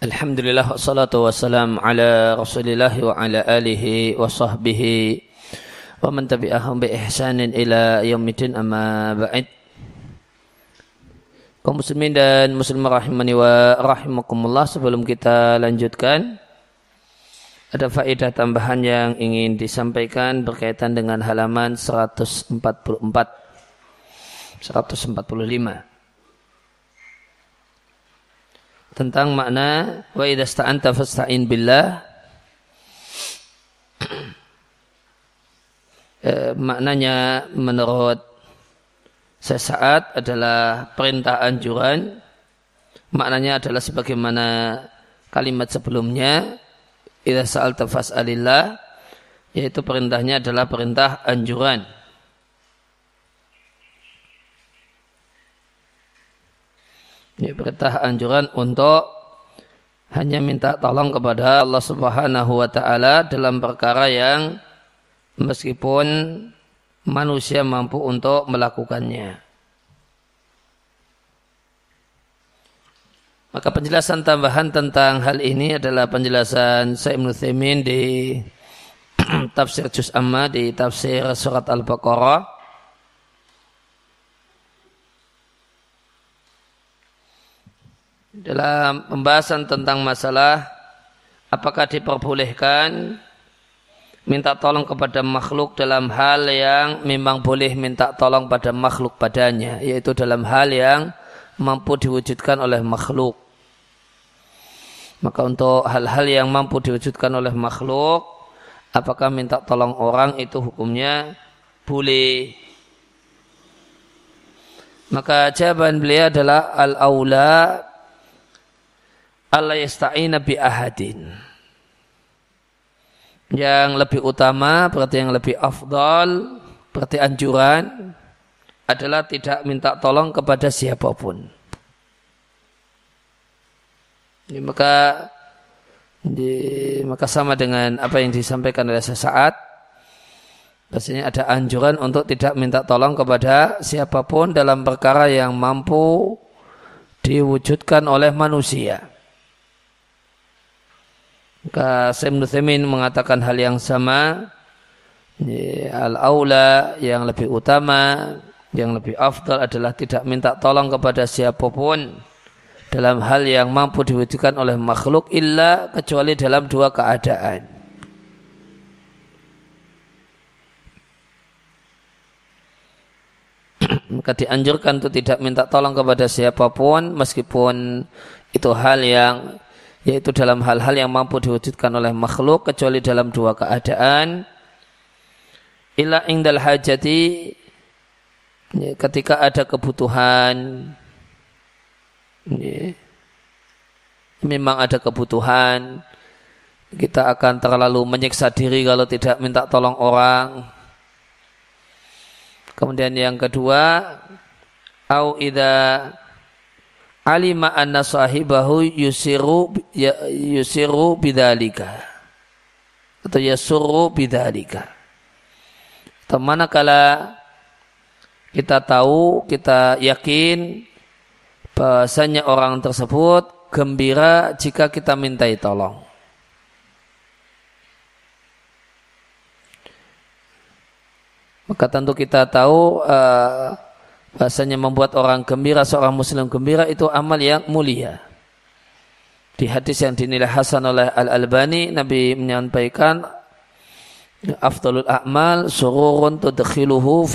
Alhamdulillah wassalatu wassalam ala rasulillah wa ala alihi wa sahbihi wa man tabi'ahum bi ihsanin ila yaumidin amma ba'id. Kaum muslimin dan muslimah rahimani wa rahimakumullah sebelum kita lanjutkan ada faedah tambahan yang ingin disampaikan berkaitan dengan halaman 144 145 tentang makna wa idza sta'anta fasta'in billah. E, maknanya menurut sesaat adalah perintah anjuran. Maknanya adalah sebagaimana kalimat sebelumnya idza sa'alta fas'alillah yaitu perintahnya adalah perintah anjuran Ini perintah anjuran untuk hanya minta tolong kepada Allah Subhanahu wa taala dalam perkara yang meskipun manusia mampu untuk melakukannya. Maka penjelasan tambahan tentang hal ini adalah penjelasan Sa'im Nuthimin di tafsir Juz Amma di tafsir surat Al-Baqarah dalam pembahasan tentang masalah apakah diperbolehkan minta tolong kepada makhluk dalam hal yang memang boleh minta tolong pada makhluk padanya yaitu dalam hal yang mampu diwujudkan oleh makhluk. Maka untuk hal-hal yang mampu diwujudkan oleh makhluk apakah minta tolong orang itu hukumnya boleh? Maka jawaban beliau adalah al-aula Allah yasta'ina bi ahadin. Yang lebih utama, berarti yang lebih afdal, berarti anjuran adalah tidak minta tolong kepada siapa pun. Ini maka di, maka sama dengan apa yang disampaikan oleh sesaat Biasanya ada anjuran untuk tidak minta tolong kepada siapa pun dalam perkara yang mampu diwujudkan oleh manusia. Maka Sayyid Nuthamin mengatakan hal yang sama. Al-aula yang lebih utama, yang lebih afdal adalah tidak minta tolong kepada siapa pun dalam hal yang mampu diwujudkan oleh makhluk illa kecuali dalam dua keadaan. Maka dianjurkan untuk tidak minta tolong kepada siapa pun meskipun itu hal yang yaitu dalam hal-hal yang mampu diwujudkan oleh makhluk kecuali dalam dua keadaan. Ila ingdal hajati ya, ketika ada kebutuhan. Ya, memang ada kebutuhan. Kita akan terlalu menyiksa diri kalau tidak minta tolong orang. Kemudian yang kedua au idza alima anna sahibahu yusiru ya, yusiru bidalika atau yasuru bidalika atau manakala kita tahu kita yakin bahasanya orang tersebut gembira jika kita mintai tolong. Maka tentu kita tahu uh, bahasanya membuat orang gembira, seorang muslim gembira itu amal yang mulia. Di hadis yang dinilai hasan oleh Al-Albani, Nabi menyampaikan afdalul a'mal sururun tudkhiluhu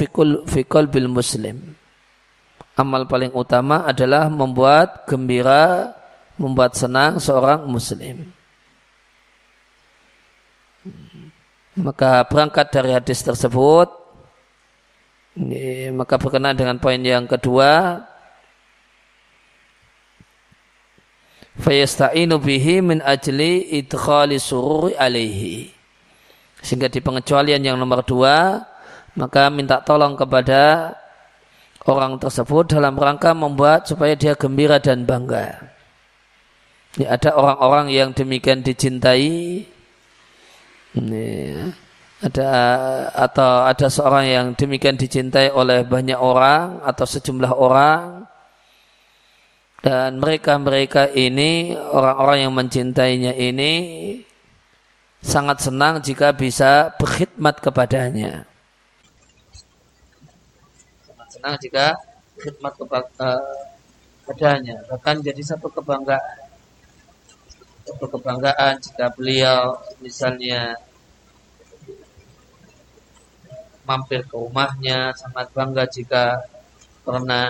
fi qalbil muslim. Amal paling utama adalah membuat gembira, membuat senang seorang muslim. Maka berangkat dari hadis tersebut, ini, maka berkenaan dengan poin yang kedua. Fayasta'inu bihi min ajli idkhali sururi alaihi. Sehingga di pengecualian yang nomor dua maka minta tolong kepada orang tersebut dalam rangka membuat supaya dia gembira dan bangga. Ini ada orang-orang yang demikian dicintai. Ini, ada atau ada seorang yang demikian dicintai oleh banyak orang atau sejumlah orang dan mereka-mereka ini orang-orang yang mencintainya ini sangat senang jika bisa berkhidmat kepadanya. Sangat senang jika khidmat kepadanya. Bahkan jadi satu kebanggaan. Satu kebanggaan jika beliau misalnya mampir ke rumahnya, sangat bangga jika pernah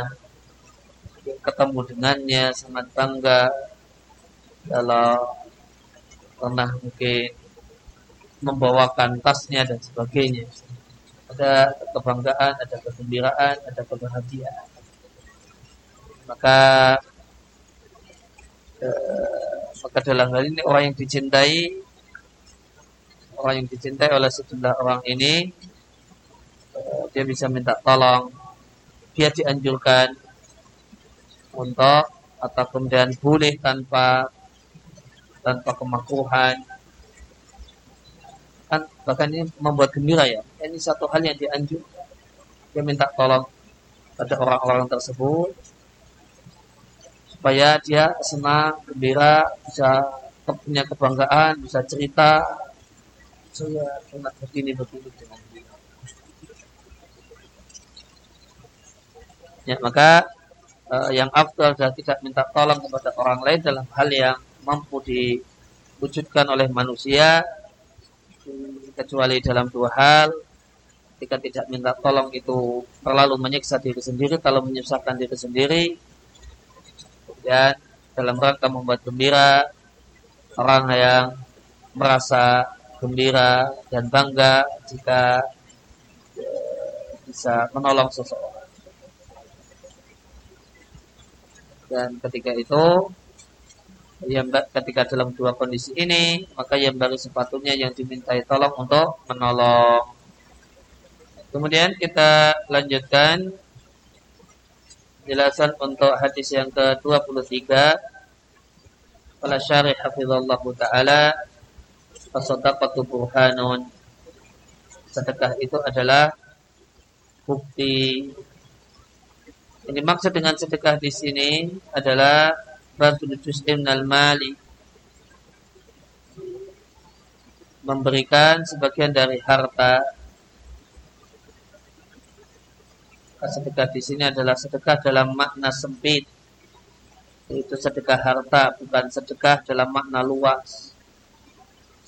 ketemu dengannya sangat bangga kalau pernah mungkin membawakan tasnya dan sebagainya. Ada kebanggaan, ada kegembiraan, ada kebahagiaan. Maka eh, maka dalam hal ini orang yang dicintai orang yang dicintai oleh sejumlah orang ini dia bisa minta tolong. Dia dianjurkan untuk atau kemudian boleh tanpa tanpa kemakruhan kan bahkan ini membuat gembira ya. Ini satu hal yang dianjurkan dia minta tolong pada orang-orang tersebut supaya dia senang gembira bisa punya kebanggaan bisa cerita. Saya pernah begini begini dengan ya maka uh, yang afdal dan tidak minta tolong kepada orang lain dalam hal yang mampu diwujudkan oleh manusia kecuali dalam dua hal. Ketika tidak minta tolong itu terlalu menyiksa diri sendiri terlalu menyusahkan diri sendiri. Dan dalam rangka membuat gembira orang yang merasa gembira dan bangga jika eh, bisa menolong seseorang dan ketika itu yang ketika dalam dua kondisi ini maka yang baru sepatunya yang dimintai tolong untuk menolong. Kemudian kita lanjutkan jelasan untuk hadis yang ke-23 oleh syarih hafizallah ta'ala Fasadaqatu burhanun. Sedekah itu adalah bukti ini maksud dengan sedekah di sini adalah bantu juz'im al mali memberikan sebagian dari harta. Sedekah di sini adalah sedekah dalam makna sempit. Itu sedekah harta, bukan sedekah dalam makna luas.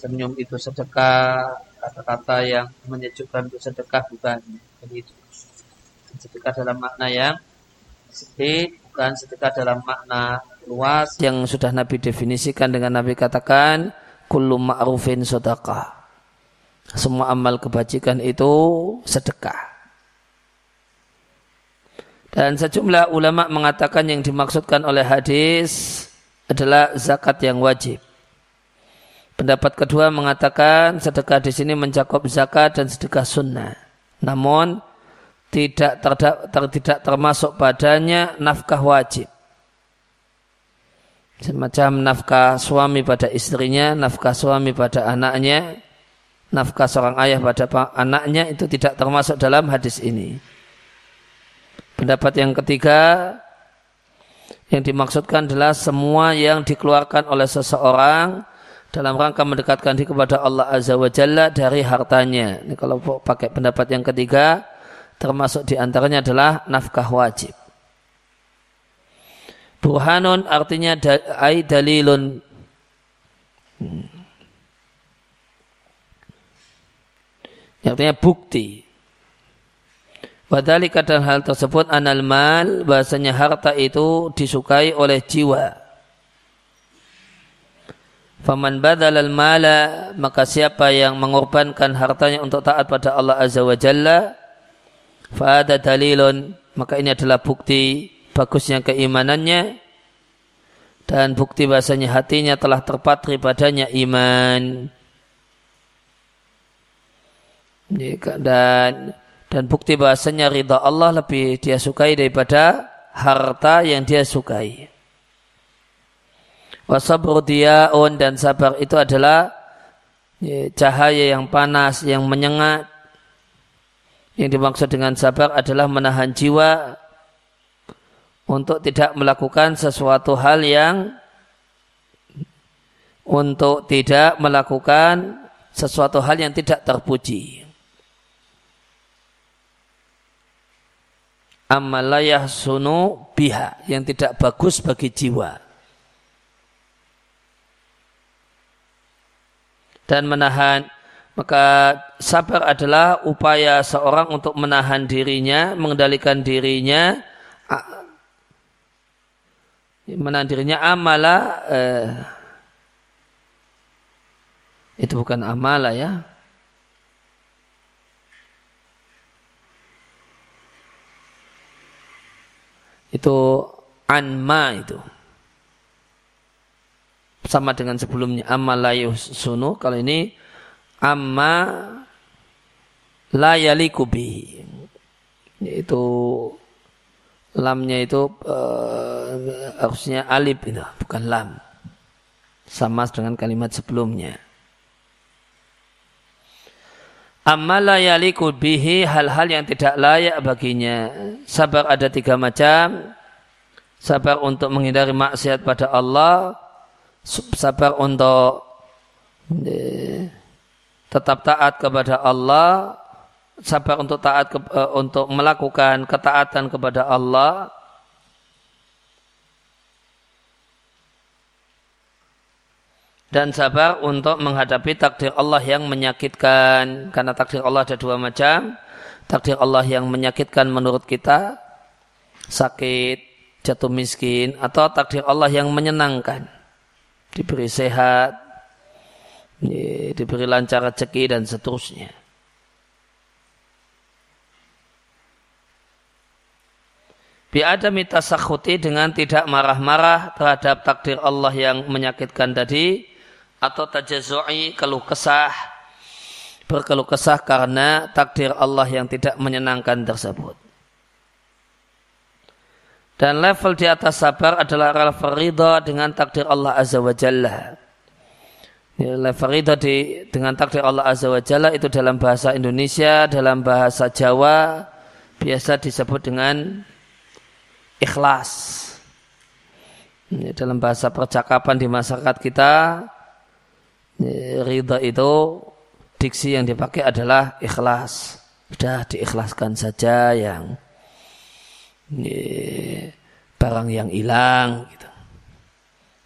Senyum itu sedekah, kata-kata yang menyejukkan itu sedekah bukan. Itu sedekah dalam makna yang sedih bukan sedekah dalam makna luas yang sudah Nabi definisikan dengan Nabi katakan kullu ma'rufin sedekah. Semua amal kebajikan itu sedekah. Dan sejumlah ulama mengatakan yang dimaksudkan oleh hadis adalah zakat yang wajib. Pendapat kedua mengatakan sedekah di sini mencakup zakat dan sedekah sunnah. Namun tidak terda, ter, tidak termasuk padanya nafkah wajib. Semacam nafkah suami pada istrinya, nafkah suami pada anaknya, nafkah seorang ayah pada anaknya itu tidak termasuk dalam hadis ini. Pendapat yang ketiga yang dimaksudkan adalah semua yang dikeluarkan oleh seseorang dalam rangka mendekatkan diri kepada Allah Azza wa Jalla dari hartanya. Ini kalau pakai pendapat yang ketiga, termasuk di antaranya adalah nafkah wajib. Burhanun artinya da, ay dalilun. Hmm. Artinya bukti. Wadali kadang hal tersebut anal mal bahasanya harta itu disukai oleh jiwa. Faman badalal mala maka siapa yang mengorbankan hartanya untuk taat pada Allah Azza wa Jalla Fa'ada dalilun, maka ini adalah bukti bagusnya keimanannya dan bukti bahasanya hatinya telah terpatri padanya iman. Dan dan bukti bahasanya ridha Allah lebih dia sukai daripada harta yang dia sukai. Wasabru dan sabar itu adalah cahaya yang panas, yang menyengat, yang dimaksud dengan sabar adalah menahan jiwa untuk tidak melakukan sesuatu hal yang untuk tidak melakukan sesuatu hal yang tidak terpuji. Amalayah sunu biha yang tidak bagus bagi jiwa. Dan menahan maka sabar adalah upaya seorang untuk menahan dirinya, mengendalikan dirinya, menahan dirinya amala eh, itu bukan amala ya. Itu anma itu. Sama dengan sebelumnya amalayus sunu. Kalau ini amma la yaliku bihi. Itu lamnya itu uh, harusnya alif itu, bukan lam. Sama dengan kalimat sebelumnya. Amma la yaliku bihi hal-hal yang tidak layak baginya. Sabar ada tiga macam. Sabar untuk menghindari maksiat pada Allah. Sabar untuk eh, tetap taat kepada Allah. Sabar untuk taat ke, uh, untuk melakukan ketaatan kepada Allah. dan sabar untuk menghadapi takdir Allah yang menyakitkan karena takdir Allah ada dua macam takdir Allah yang menyakitkan menurut kita sakit jatuh miskin atau takdir Allah yang menyenangkan diberi sehat diberi lancar rezeki dan seterusnya biadami tasakhuti dengan tidak marah-marah terhadap takdir Allah yang menyakitkan tadi atau tajazu'i keluh kesah berkeluh kesah karena takdir Allah yang tidak menyenangkan tersebut. Dan level di atas sabar adalah level ridha dengan takdir Allah Azza wa Jalla. Ya, level ridha di, dengan takdir Allah Azza wa Jalla itu dalam bahasa Indonesia, dalam bahasa Jawa biasa disebut dengan ikhlas. Ya, dalam bahasa percakapan di masyarakat kita ridha itu diksi yang dipakai adalah ikhlas. Sudah diikhlaskan saja yang barang yang hilang gitu.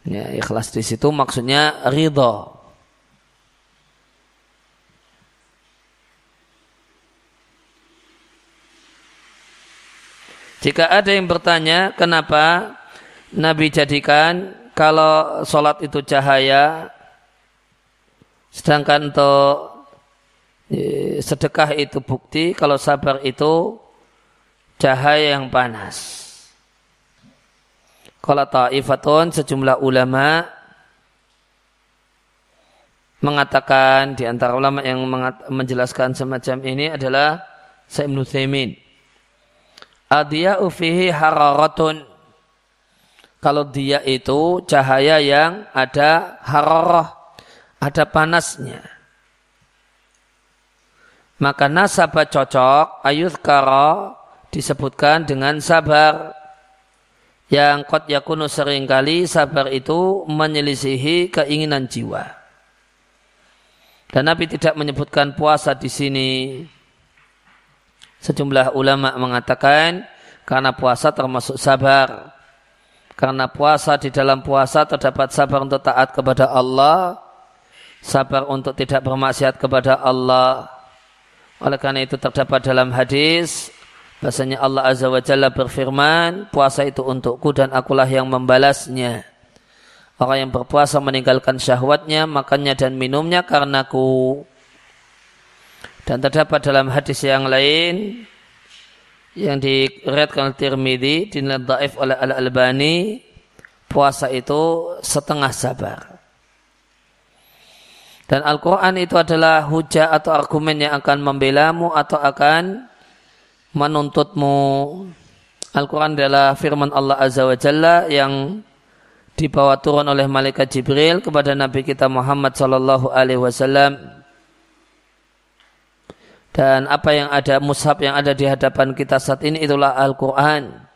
Ya, ikhlas di situ maksudnya ridha. Jika ada yang bertanya kenapa Nabi jadikan kalau sholat itu cahaya Sedangkan untuk e, sedekah itu bukti, kalau sabar itu cahaya yang panas. Kalau ta'ifatun sejumlah ulama mengatakan di antara ulama yang menjelaskan semacam ini adalah Sa'ib Nuthaimin. Adiya'u fihi hararatun. Kalau dia itu cahaya yang ada hararah ada panasnya. Maka nasabah cocok ayat karo disebutkan dengan sabar yang kot yakunu sering kali sabar itu menyelisihi keinginan jiwa. Dan Nabi tidak menyebutkan puasa di sini. Sejumlah ulama mengatakan karena puasa termasuk sabar. Karena puasa di dalam puasa terdapat sabar untuk taat kepada Allah sabar untuk tidak bermaksiat kepada Allah. Oleh karena itu terdapat dalam hadis bahasanya Allah Azza wa Jalla berfirman, puasa itu untukku dan akulah yang membalasnya. Orang yang berpuasa meninggalkan syahwatnya, makannya dan minumnya karenaku. Dan terdapat dalam hadis yang lain yang diriatkan oleh Tirmidzi dinilai dhaif oleh Al-Albani puasa itu setengah sabar. Dan Al-Quran itu adalah hujah atau argumen yang akan membelamu atau akan menuntutmu. Al-Quran adalah firman Allah Azza wa Jalla yang dibawa turun oleh malaikat Jibril kepada Nabi kita Muhammad Sallallahu Alaihi Wasallam. Dan apa yang ada mushaf yang ada di hadapan kita saat ini itulah Al-Quran.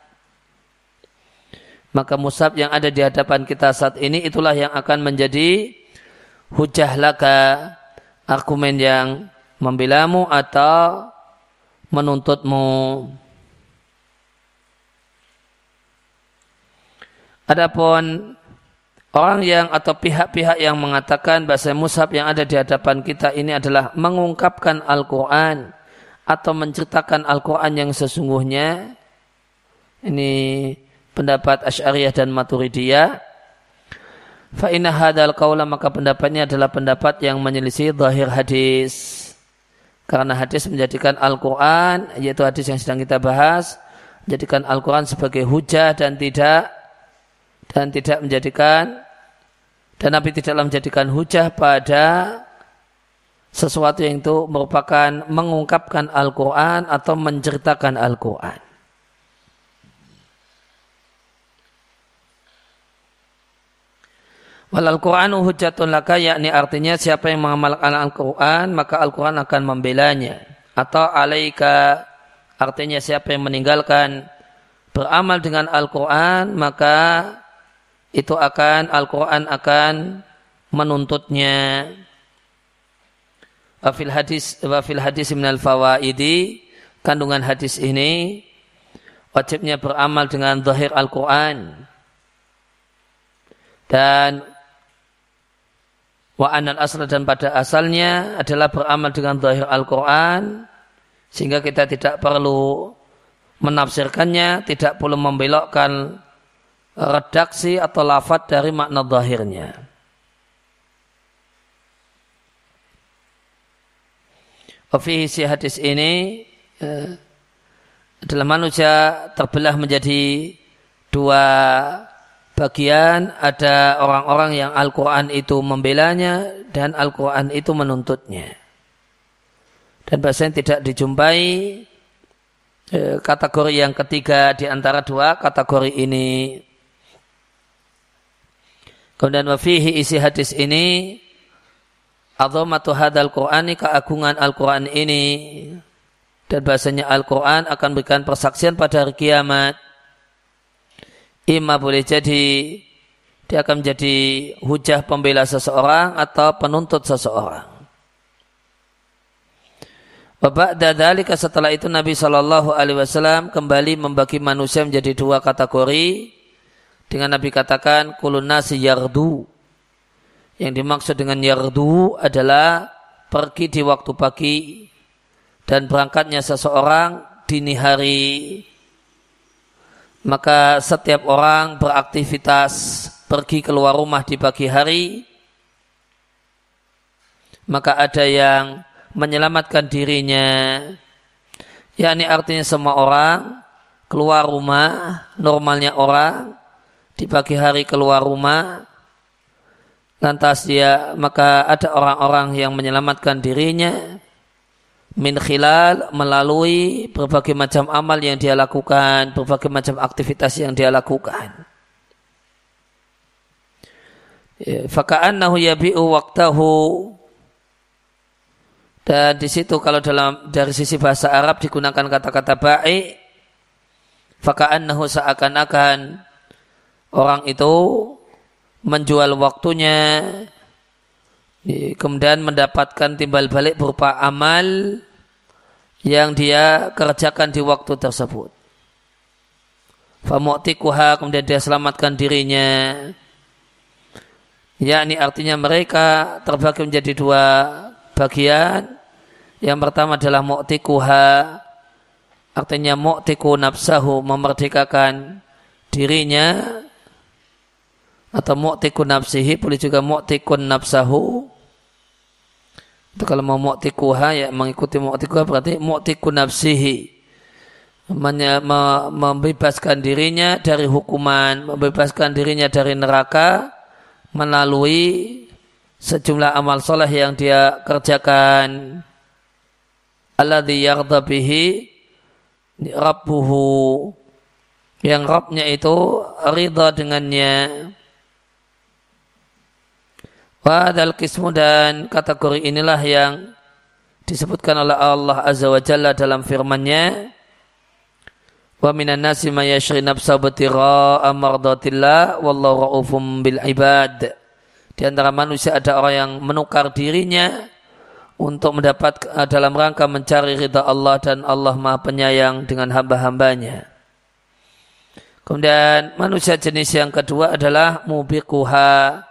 maka musab yang ada di hadapan kita saat ini itulah yang akan menjadi hujah laka argumen yang membelamu atau menuntutmu. Adapun orang yang atau pihak-pihak yang mengatakan bahasa mushaf yang ada di hadapan kita ini adalah mengungkapkan Al-Quran atau menceritakan Al-Quran yang sesungguhnya. Ini pendapat Asy'ariyah dan Maturidiyah. Fa inna hadal qawla maka pendapatnya adalah pendapat yang menyelisih zahir hadis. Karena hadis menjadikan Al-Quran yaitu hadis yang sedang kita bahas menjadikan Al-Quran sebagai hujah dan tidak dan tidak menjadikan dan Nabi tidaklah menjadikan hujah pada sesuatu yang itu merupakan mengungkapkan Al-Quran atau menceritakan Al-Quran. Wal Al-Quran hujatun laka yakni artinya siapa yang mengamalkan Al-Quran maka Al-Quran akan membelanya. Atau alaika artinya siapa yang meninggalkan beramal dengan Al-Quran maka itu akan Al-Quran akan menuntutnya. Wafil hadis wafil hadis minal fawaidi kandungan hadis ini wajibnya beramal dengan zahir Al-Quran dan wa anal dan pada asalnya adalah beramal dengan zahir Al-Quran sehingga kita tidak perlu menafsirkannya, tidak perlu membelokkan redaksi atau lafad dari makna zahirnya. Ofisi hadis ini eh, adalah manusia terbelah menjadi dua bagian. Ada orang-orang yang Al-Quran itu membelanya dan Al-Quran itu menuntutnya. Dan bahasanya tidak dijumpai eh, kategori yang ketiga di antara dua kategori ini. Kemudian wafihi isi hadis ini azamatu hadal Qur'ani keagungan Al-Quran ini dan bahasanya Al-Quran akan berikan persaksian pada hari kiamat. Ima boleh jadi dia akan menjadi hujah pembela seseorang atau penuntut seseorang. Bapak dadalika setelah itu Nabi Shallallahu Alaihi Wasallam kembali membagi manusia menjadi dua kategori dengan Nabi katakan kulun nasi yardu. Yang dimaksud dengan yardu adalah pergi di waktu pagi dan berangkatnya seseorang dini hari. Maka setiap orang beraktivitas pergi keluar rumah di pagi hari. Maka ada yang menyelamatkan dirinya. yakni artinya semua orang keluar rumah, normalnya orang di pagi hari keluar rumah lantas dia maka ada orang-orang yang menyelamatkan dirinya min khilal melalui berbagai macam amal yang dia lakukan berbagai macam aktivitas yang dia lakukan. Ya, faka'annahu yabi'u waktahu dan di situ kalau dalam dari sisi bahasa Arab digunakan kata-kata baik faka'annahu seakan-akan orang itu menjual waktunya kemudian mendapatkan timbal balik berupa amal yang dia kerjakan di waktu tersebut. Famu'tikuha kemudian dia selamatkan dirinya. Ya ini artinya mereka terbagi menjadi dua bagian. Yang pertama adalah mu'tikuha artinya mu'tiku nafsahu memerdekakan dirinya atau mu'tikun nafsihi boleh juga mu'tikun nafsahu. Itu kalau mau mu'tikuha ya mengikuti mu'tikuha berarti mu'tikun nafsihi. Membebaskan dirinya dari hukuman membebaskan dirinya dari neraka melalui sejumlah amal soleh yang dia kerjakan. Alladhi yardha bihi rabbuhu. Yang Rabbnya itu ridha dengannya Wadal kismu dan kategori inilah yang disebutkan oleh Allah Azza wa Jalla dalam firman-Nya Wa minan nasi ma yashri nafsa batira'a mardatillah wallahu ra'ufum bil ibad. Di antara manusia ada orang yang menukar dirinya untuk mendapat eh, dalam rangka mencari ridha Allah dan Allah Maha Penyayang dengan hamba-hambanya. Kemudian manusia jenis yang kedua adalah mubikuha.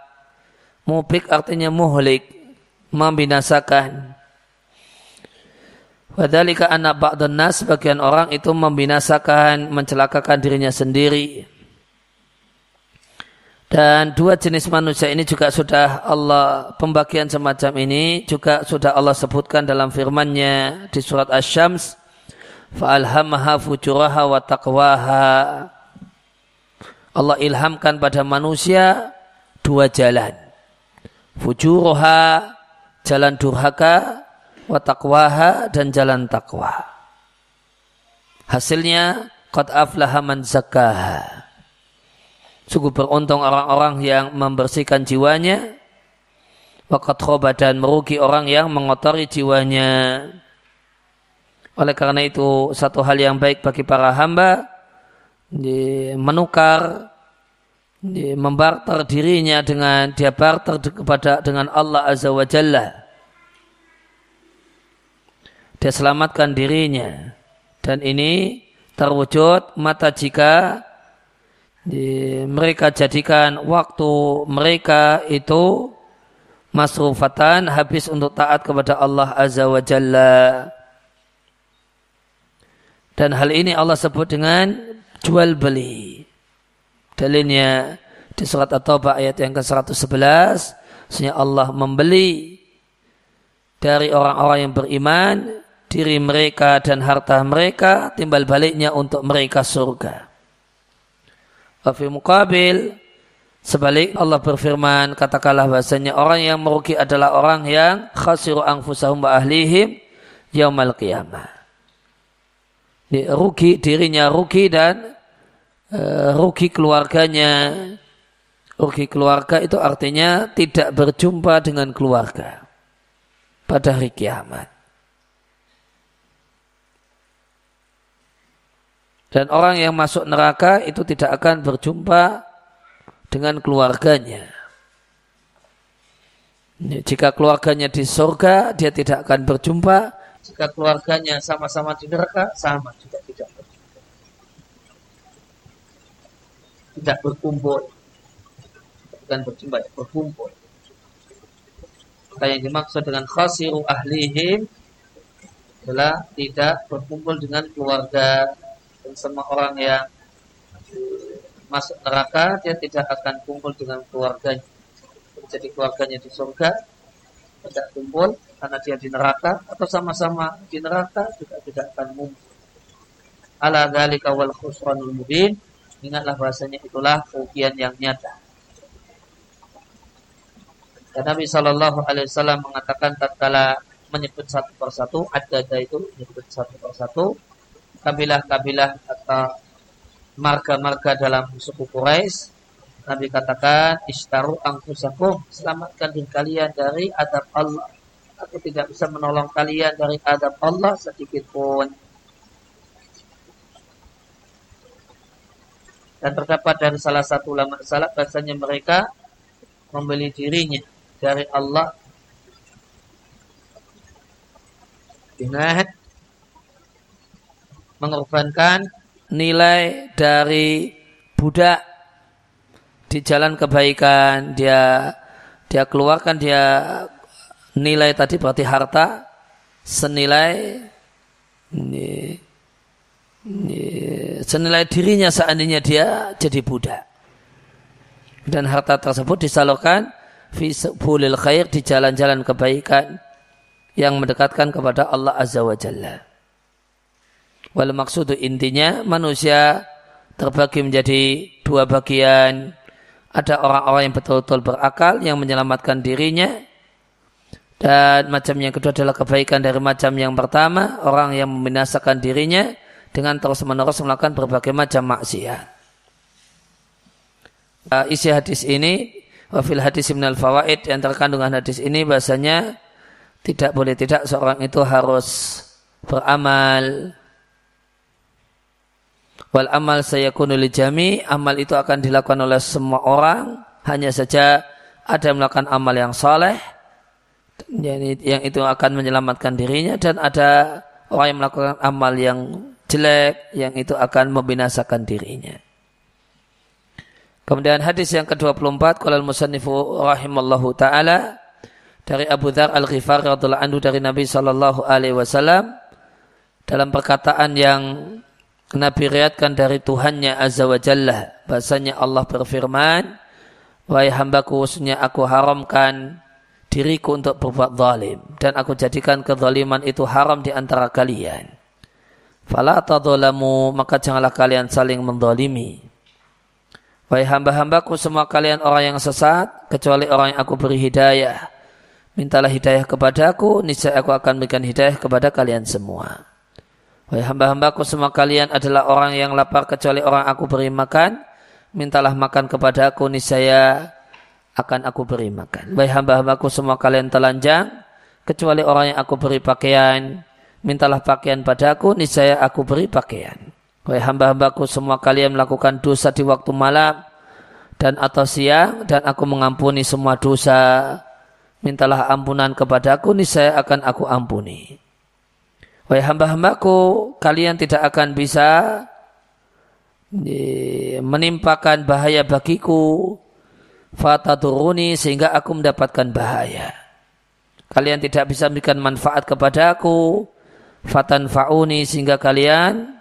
Mubik artinya muhlik, membinasakan. Wadhalika anak ba'dan nas, sebagian orang itu membinasakan, mencelakakan dirinya sendiri. Dan dua jenis manusia ini juga sudah Allah pembagian semacam ini juga sudah Allah sebutkan dalam firman-Nya di surat Asy-Syams fa'alhamaha fujuraha wa taqwaha Allah ilhamkan pada manusia dua jalan fujuruha jalan durhaka wa taqwaha dan jalan takwa hasilnya qad aflaha man zakkaha Sungguh beruntung orang-orang yang membersihkan jiwanya. Wakat khoba dan merugi orang yang mengotori jiwanya. Oleh karena itu satu hal yang baik bagi para hamba menukar membarter dirinya dengan dia barter kepada dengan Allah Azza wa Jalla. Dia selamatkan dirinya dan ini terwujud mata jika mereka jadikan waktu mereka itu masrufatan habis untuk taat kepada Allah Azza wa Jalla. Dan hal ini Allah sebut dengan jual beli. Dalilnya di surat At-Taubah ayat yang ke-111, sehingga Allah membeli dari orang-orang yang beriman diri mereka dan harta mereka timbal baliknya untuk mereka surga. Wafi mukabil sebalik Allah berfirman katakanlah bahasanya orang yang merugi adalah orang yang khasiru anfusahum wa ahlihim yaumal qiyamah. rugi dirinya rugi dan uh, rugi keluarganya. Rugi keluarga itu artinya tidak berjumpa dengan keluarga pada hari kiamat. Dan orang yang masuk neraka itu tidak akan berjumpa dengan keluarganya. Jika keluarganya di surga, dia tidak akan berjumpa. Jika keluarganya sama-sama di neraka, sama juga tidak berjumpa. Tidak berkumpul. Bukan berjumpa, berkumpul. Maka yang dimaksud dengan khasiru ahlihim adalah tidak berkumpul dengan keluarga dan semua orang yang masuk neraka dia tidak akan kumpul dengan keluarganya jadi keluarganya di surga tidak kumpul karena dia di neraka atau sama-sama di neraka juga tidak akan mumpul ala dzalika wal khusranul mubin ingatlah bahasanya itulah kerugian yang nyata. Dan Nabi Shallallahu Alaihi Wasallam mengatakan tatkala menyebut satu persatu ada itu menyebut satu persatu kabilah-kabilah atau marga-marga dalam suku Quraisy Nabi katakan istaru angkusakum selamatkan diri kalian dari adab Allah aku tidak bisa menolong kalian dari adab Allah sedikit pun dan terdapat dari salah satu ulama salaf bahasanya mereka membeli dirinya dari Allah. Dengan mengorbankan nilai dari budak di jalan kebaikan dia dia keluarkan dia nilai tadi berarti harta senilai ini, senilai dirinya seandainya dia jadi budak dan harta tersebut disalurkan fi khair di jalan-jalan kebaikan yang mendekatkan kepada Allah Azza wa Jalla. Wal maksud intinya manusia terbagi menjadi dua bagian. Ada orang-orang yang betul-betul berakal yang menyelamatkan dirinya. Dan macam yang kedua adalah kebaikan dari macam yang pertama. Orang yang membinasakan dirinya dengan terus-menerus melakukan berbagai macam maksiat. Uh, isi hadis ini wafil hadis ibn al fawaid yang terkandungan hadis ini bahasanya tidak boleh tidak seorang itu harus beramal Wal amal sayakunu jami, amal itu akan dilakukan oleh semua orang, hanya saja ada yang melakukan amal yang soleh, yang itu akan menyelamatkan dirinya, dan ada orang yang melakukan amal yang jelek, yang itu akan membinasakan dirinya. Kemudian hadis yang ke-24, Qala al-musannifu rahimallahu taala dari Abu Dhar Al-Ghifar radhiyallahu anhu dari Nabi sallallahu alaihi wasallam dalam perkataan yang Nabi riatkan dari Tuhannya Azza wa Jalla. Bahasanya Allah berfirman, Wahai hambaku, sunnya aku haramkan diriku untuk berbuat zalim. Dan aku jadikan kezaliman itu haram di antara kalian. Fala tadolamu, maka janganlah kalian saling mendolimi. Wahai hamba-hambaku, semua kalian orang yang sesat, kecuali orang yang aku beri hidayah. Mintalah hidayah kepadaku, niscaya aku akan berikan hidayah kepada kalian semua. Wahai hamba-hambaku semua kalian adalah orang yang lapar kecuali orang aku beri makan. Mintalah makan kepada aku niscaya akan aku beri makan. Wahai hamba-hambaku semua kalian telanjang kecuali orang yang aku beri pakaian. Mintalah pakaian padaku niscaya aku beri pakaian. Wahai hamba-hambaku semua kalian melakukan dosa di waktu malam dan atau siang dan aku mengampuni semua dosa. Mintalah ampunan kepadaku niscaya akan aku ampuni. Wahai hamba-hambaku, kalian tidak akan bisa menimpakan bahaya bagiku fataduruni sehingga aku mendapatkan bahaya. Kalian tidak bisa memberikan manfaat kepada aku fatan fauni sehingga kalian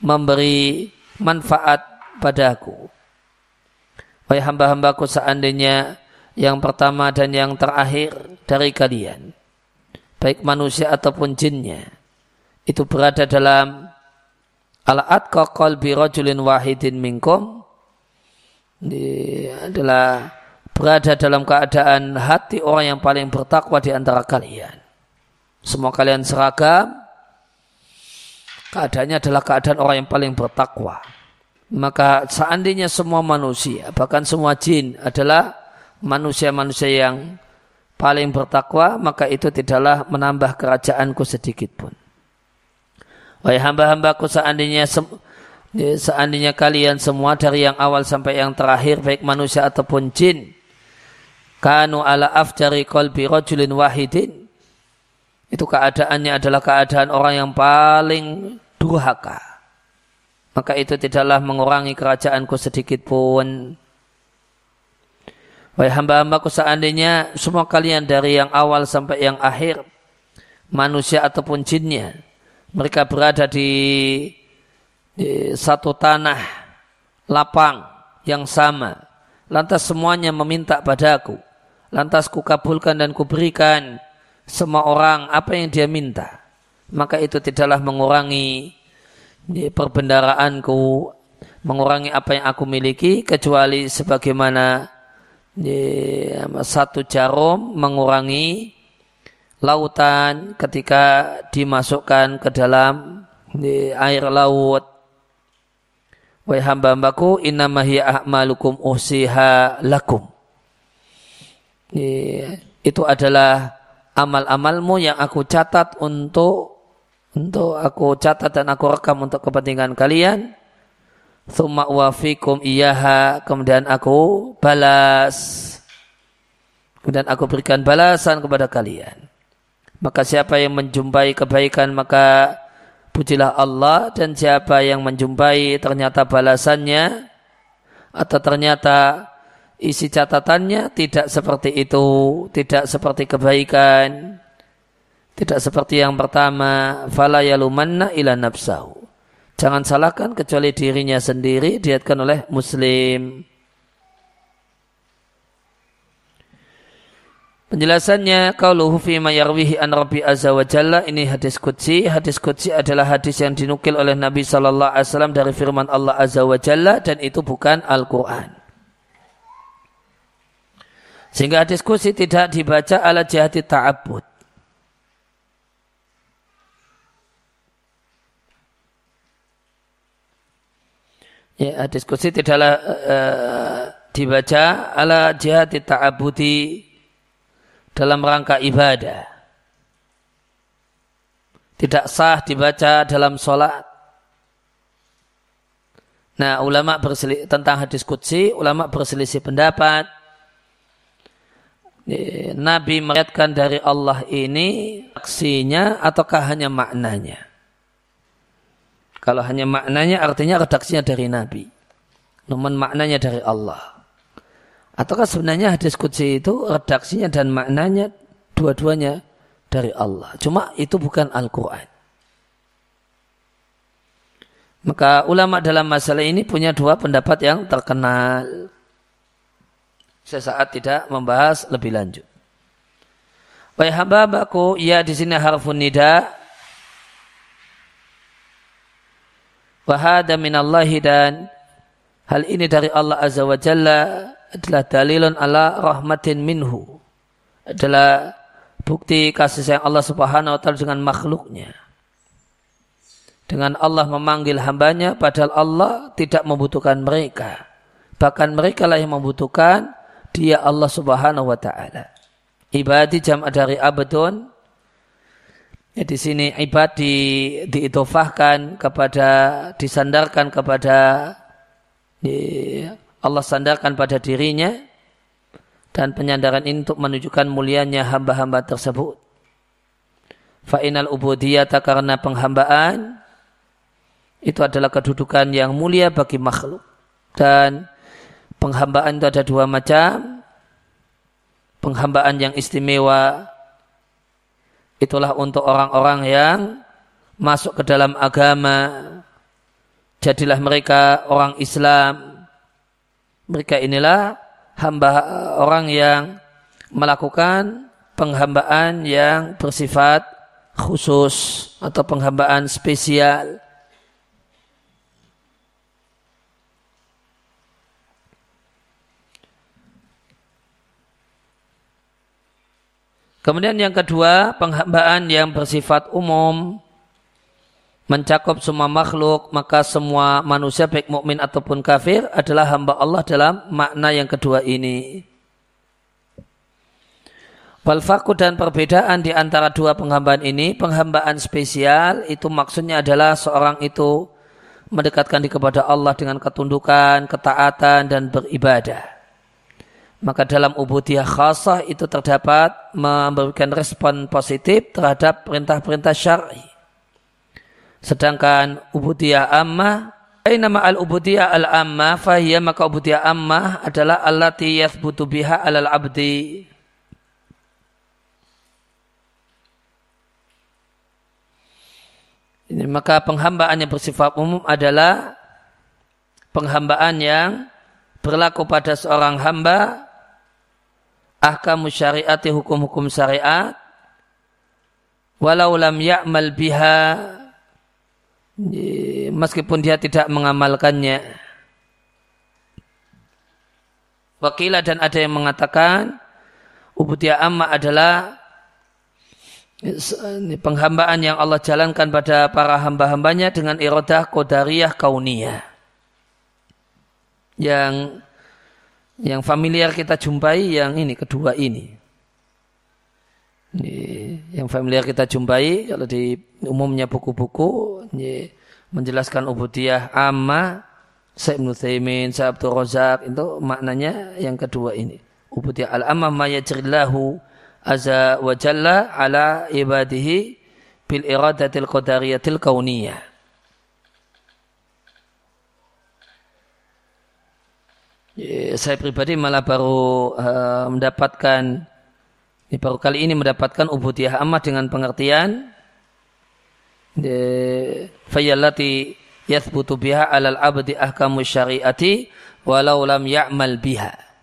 memberi manfaat padaku. Wahai hamba-hambaku seandainya yang pertama dan yang terakhir dari kalian, baik manusia ataupun jinnya, itu berada dalam al-atqa qalbi rajulin wahidin minkum ini adalah berada dalam keadaan hati orang yang paling bertakwa di antara kalian. Semua kalian seragam, keadaannya adalah keadaan orang yang paling bertakwa. Maka seandainya semua manusia, bahkan semua jin adalah manusia-manusia yang paling bertakwa, maka itu tidaklah menambah kerajaanku sedikit pun. Wahai hamba-hambaku seandainya ya, seandainya kalian semua dari yang awal sampai yang terakhir baik manusia ataupun jin kanu ala afjari qalbi rajulin wahidin itu keadaannya adalah keadaan orang yang paling durhaka maka itu tidaklah mengurangi kerajaanku sedikit pun Wahai hamba-hambaku seandainya semua kalian dari yang awal sampai yang akhir manusia ataupun jinnya mereka berada di, di satu tanah lapang yang sama. Lantas semuanya meminta padaku. Lantas kukabulkan dan kuberikan semua orang apa yang dia minta. Maka itu tidaklah mengurangi perbendaraanku, mengurangi apa yang aku miliki, kecuali sebagaimana satu jarum mengurangi lautan ketika dimasukkan ke dalam air laut. Wahai hamba-hambaku, innama hiya a'malukum usiha lakum. Itu adalah amal-amalmu yang aku catat untuk untuk aku catat dan aku rekam untuk kepentingan kalian. Thumma wafikum iyaha, kemudian aku balas. Kemudian aku berikan balasan kepada kalian. Maka siapa yang menjumpai kebaikan maka pujilah Allah dan siapa yang menjumpai ternyata balasannya atau ternyata isi catatannya tidak seperti itu, tidak seperti kebaikan, tidak seperti yang pertama, fala yalumanna ila nafsahu. Jangan salahkan kecuali dirinya sendiri diatkan oleh muslim. Penjelasannya qauluhu fi ma yarwihi an Rabbi azza wa jalla ini hadis qudsi. Hadis qudsi adalah hadis yang dinukil oleh Nabi sallallahu alaihi wasallam dari firman Allah azza wa jalla dan itu bukan Al-Qur'an. Sehingga hadis qudsi tidak dibaca ala jihati ta'abbud. Ya, hadis qudsi tidaklah uh, dibaca ala jihati ta'abudi dalam rangka ibadah. Tidak sah dibaca dalam sholat. Nah, ulama berselisih tentang hadis kutsi, ulama berselisih pendapat. Nabi melihatkan dari Allah ini aksinya ataukah hanya maknanya? Kalau hanya maknanya artinya redaksinya dari Nabi. Namun maknanya dari Allah. Ataukah sebenarnya hadis kutsi itu redaksinya dan maknanya dua-duanya dari Allah. Cuma itu bukan Al-Quran. Maka ulama dalam masalah ini punya dua pendapat yang terkenal. Sesaat tidak membahas lebih lanjut. Wa hababaku ya di sini harfun nida. Wahada minallahi dan hal ini dari Allah Azza wa Jalla adalah dalilun ala rahmatin minhu. Adalah bukti kasih sayang Allah Subhanahu wa taala dengan makhluknya dengan Allah memanggil hambanya padahal Allah tidak membutuhkan mereka. Bahkan mereka lah yang membutuhkan dia Allah subhanahu wa ta'ala. Ibadi jam dari abadun. Ya, di sini ibad di, diitofahkan kepada, disandarkan kepada ya, Allah sandarkan pada dirinya dan penyandaran ini untuk menunjukkan mulianya hamba-hamba tersebut. Fa'inal ubudiyata karena penghambaan itu adalah kedudukan yang mulia bagi makhluk. Dan penghambaan itu ada dua macam. Penghambaan yang istimewa itulah untuk orang-orang yang masuk ke dalam agama. Jadilah mereka orang Islam. Mereka inilah hamba orang yang melakukan penghambaan yang bersifat khusus atau penghambaan spesial Kemudian yang kedua, penghambaan yang bersifat umum mencakup semua makhluk, maka semua manusia baik mukmin ataupun kafir adalah hamba Allah dalam makna yang kedua ini. Walfaku dan perbedaan di antara dua penghambaan ini, penghambaan spesial itu maksudnya adalah seorang itu mendekatkan diri kepada Allah dengan ketundukan, ketaatan, dan beribadah maka dalam ubudiyah khasah itu terdapat memberikan respon positif terhadap perintah-perintah syar'i. Sedangkan ubudiyah ammah nama al-ubudiyah al-ammah fahiyya maka ubudiyah ammah adalah allati yathbutu biha alal abdi. Ini, maka penghambaan yang bersifat umum adalah penghambaan yang berlaku pada seorang hamba ahkamu syariati hukum-hukum syariat walau lam ya'mal biha meskipun dia tidak mengamalkannya. Wakilah dan ada yang mengatakan ubudiyah amma adalah penghambaan yang Allah jalankan pada para hamba-hambanya dengan iradah kodariyah kauniyah. Yang yang familiar kita jumpai yang ini kedua ini. yang familiar kita jumpai kalau di umumnya buku-buku menjelaskan ubudiyah amma Syekh Ibn Thaymin, Syekh Abdul Razak itu maknanya yang kedua ini. Ubudiyah al-amma ma yajrillahu azza wa jalla ala ibadihi bil iradatil qadariyatil kauniyah. Saya pribadi malah baru uh, mendapatkan ini baru kali ini mendapatkan ubudiyah amat dengan pengertian fayallati yathbutu biha alal abdi ahkamu syariati walau lam ya'mal biha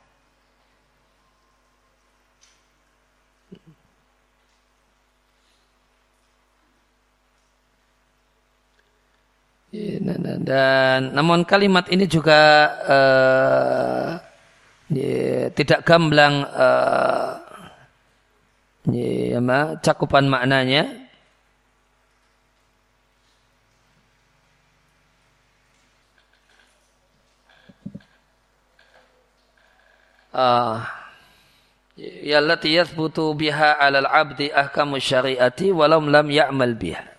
Nah, nah, dan namun kalimat ini juga uh, ya, tidak gamblang uh, ya, cakupan maknanya. Uh, ya allati yathbutu biha 'alal 'abdi ahkamu syariati walau lam ya'mal biha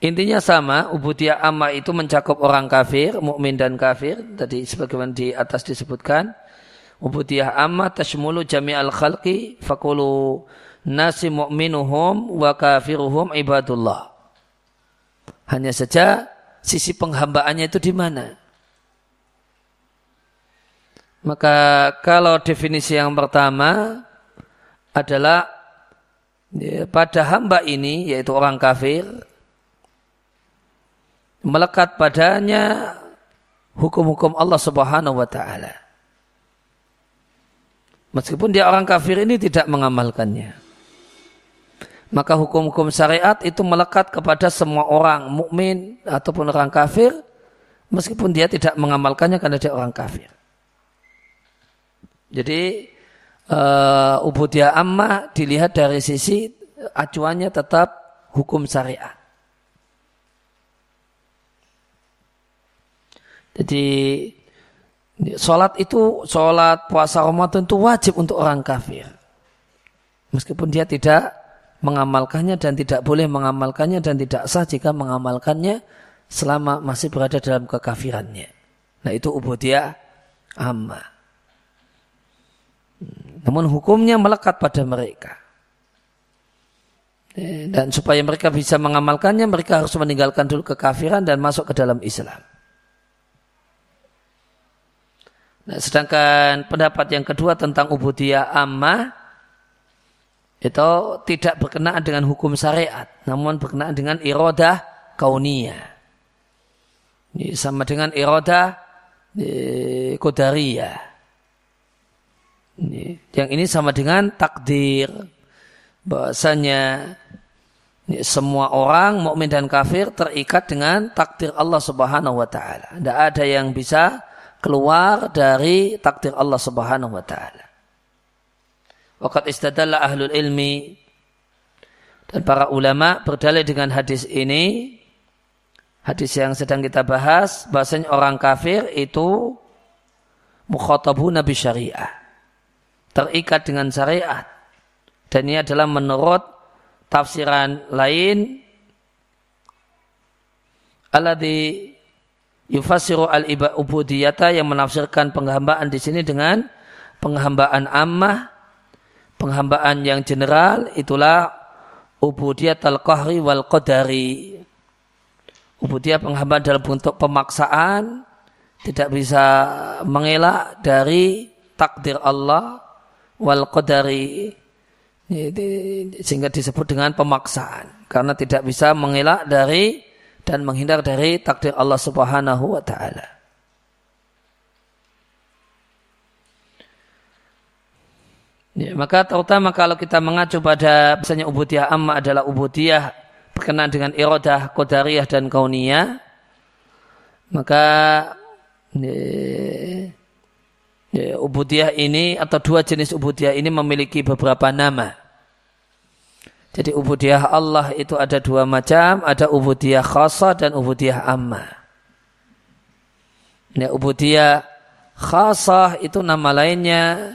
Intinya sama, ubudiyah amma itu mencakup orang kafir, mukmin dan kafir. Tadi sebagaimana di atas disebutkan. Ubudiyah amma tashmulu jami'al khalqi fakulu nasi mu'minuhum wa kafiruhum ibadullah. Hanya saja sisi penghambaannya itu di mana? Maka kalau definisi yang pertama adalah ya, pada hamba ini yaitu orang kafir melekat padanya hukum-hukum Allah Subhanahu wa taala. Meskipun dia orang kafir ini tidak mengamalkannya. Maka hukum-hukum syariat itu melekat kepada semua orang mukmin ataupun orang kafir meskipun dia tidak mengamalkannya karena dia orang kafir. Jadi uh, ubudiyah ammah dilihat dari sisi acuannya tetap hukum syariat. Jadi sholat itu, sholat puasa Ramadan itu wajib untuk orang kafir. Meskipun dia tidak mengamalkannya dan tidak boleh mengamalkannya dan tidak sah jika mengamalkannya selama masih berada dalam kekafirannya. Nah itu ubudiyah amma. Namun hukumnya melekat pada mereka. Dan supaya mereka bisa mengamalkannya, mereka harus meninggalkan dulu kekafiran dan masuk ke dalam Islam. Nah, sedangkan pendapat yang kedua tentang ubudiyah ammah itu tidak berkenaan dengan hukum syariat, namun berkenaan dengan irodah kauniyah. Ini sama dengan irodah eh, kodariyah. Ini, yang ini sama dengan takdir. Bahasanya semua orang mukmin dan kafir terikat dengan takdir Allah Subhanahu wa taala. Tidak ada yang bisa keluar dari takdir Allah Subhanahu wa taala. Waqat istadalla ahlul ilmi dan para ulama berdalil dengan hadis ini hadis yang sedang kita bahas bahasanya orang kafir itu mukhatabu nabi syariah terikat dengan syariat dan ini adalah menurut tafsiran lain alladhi yufasiru al ubudiyata yang menafsirkan penghambaan di sini dengan penghambaan ammah, penghambaan yang general itulah ubudiyat al qahri wal qadari. Ubudiyah penghambaan dalam bentuk pemaksaan tidak bisa mengelak dari takdir Allah wal qadari sehingga disebut dengan pemaksaan karena tidak bisa mengelak dari dan menghindar dari takdir Allah Subhanahu wa taala. Ya, maka terutama kalau kita mengacu pada misalnya ubudiyah amma adalah ubudiyah berkenaan dengan irodah, qadariyah dan kauniyah, maka ya, ya, ubudiyah ini atau dua jenis ubudiyah ini memiliki beberapa nama. Jadi ubudiyah Allah itu ada dua macam, ada ubudiyah khasa dan ubudiyah amma. Ya, ubudiyah khasa itu nama lainnya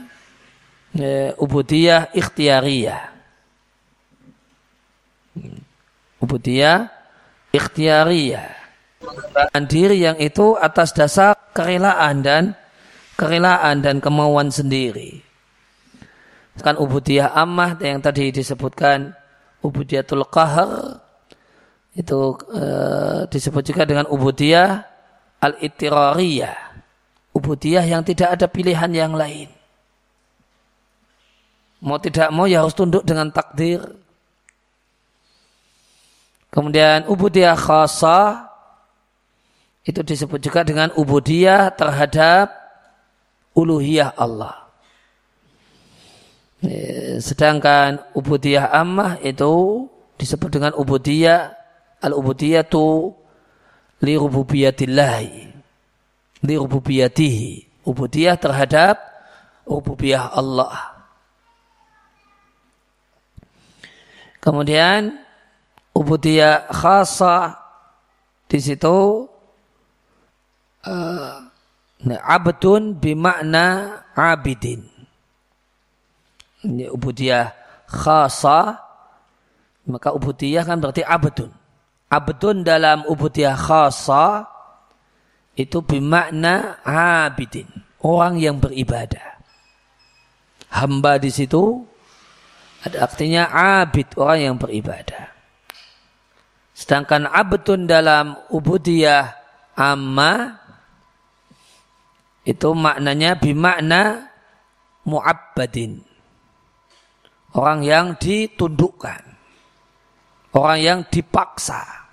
ya, ubudiyah ikhtiariyah. Ubudiyah ikhtiariyah. Diri yang itu atas dasar kerelaan dan kerelaan dan kemauan sendiri. Kan ubudiyah ammah yang tadi disebutkan ubudiyatul qahar itu uh, disebut juga dengan ubudiyah al-ittirariyah. Ubudiyah yang tidak ada pilihan yang lain. Mau tidak mau ya harus tunduk dengan takdir. Kemudian ubudiyah khasa itu disebut juga dengan ubudiyah terhadap uluhiyah Allah. Eh, sedangkan ubudiyah ammah itu disebut dengan ubudiyah al tu li rububiyatillahi li rububiyatihi ubudiyah terhadap rububiyah Allah kemudian ubudiyah khasa di situ uh, abdun bimakna abidin ubudiyah khasa maka ubudiyah kan berarti abdun abdun dalam ubudiyah khasa itu bermakna abidin, orang yang beribadah. Hamba di situ ada artinya abid, orang yang beribadah. Sedangkan abdun dalam ubudiyah amma itu maknanya bimakna mu'abbadin. Orang yang ditundukkan. Orang yang dipaksa.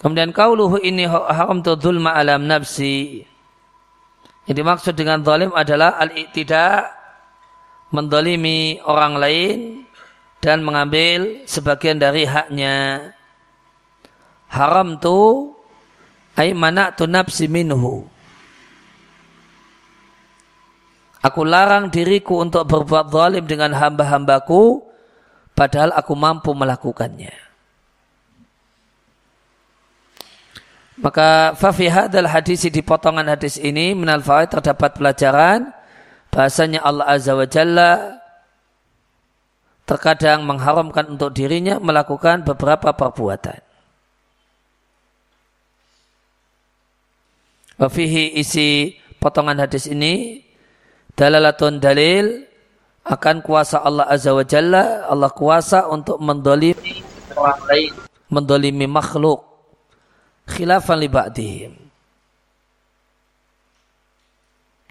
Kemudian kauluhu ini haram tu zulma alam nafsi. Yang dimaksud dengan zalim adalah al-iktida mendolimi orang lain dan mengambil sebagian dari haknya. Haram tu ay tu nafsi minhu. Aku larang diriku untuk berbuat zalim dengan hamba-hambaku padahal aku mampu melakukannya. Maka fafi hadal hadis di potongan hadis ini minal terdapat pelajaran bahasanya Allah Azza wa Jalla terkadang mengharamkan untuk dirinya melakukan beberapa perbuatan. Wafihi isi potongan hadis ini dalalatun dalil akan kuasa Allah Azza wa Jalla Allah kuasa untuk mendolimi mendolimi makhluk khilafan li ba'dihim.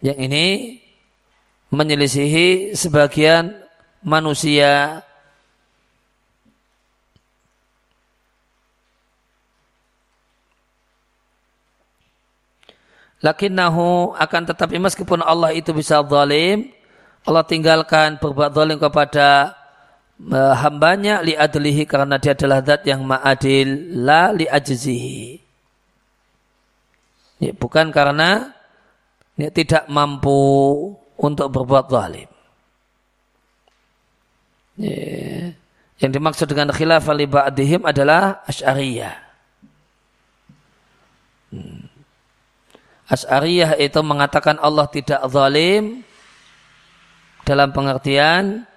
Yang ini menyelisihi sebagian manusia Lakinnahu akan tetapi meskipun Allah itu bisa zalim, Allah tinggalkan berbuat zalim kepada uh, hambanya li adlihi karena dia adalah zat yang ma'adil la li ajzihi. Ya, bukan karena ya, tidak mampu untuk berbuat zalim. Ya, yang dimaksud dengan khilafah li ba'dihim adalah asyariyah. Hmm. Asyariyah itu mengatakan Allah tidak zalim dalam pengertian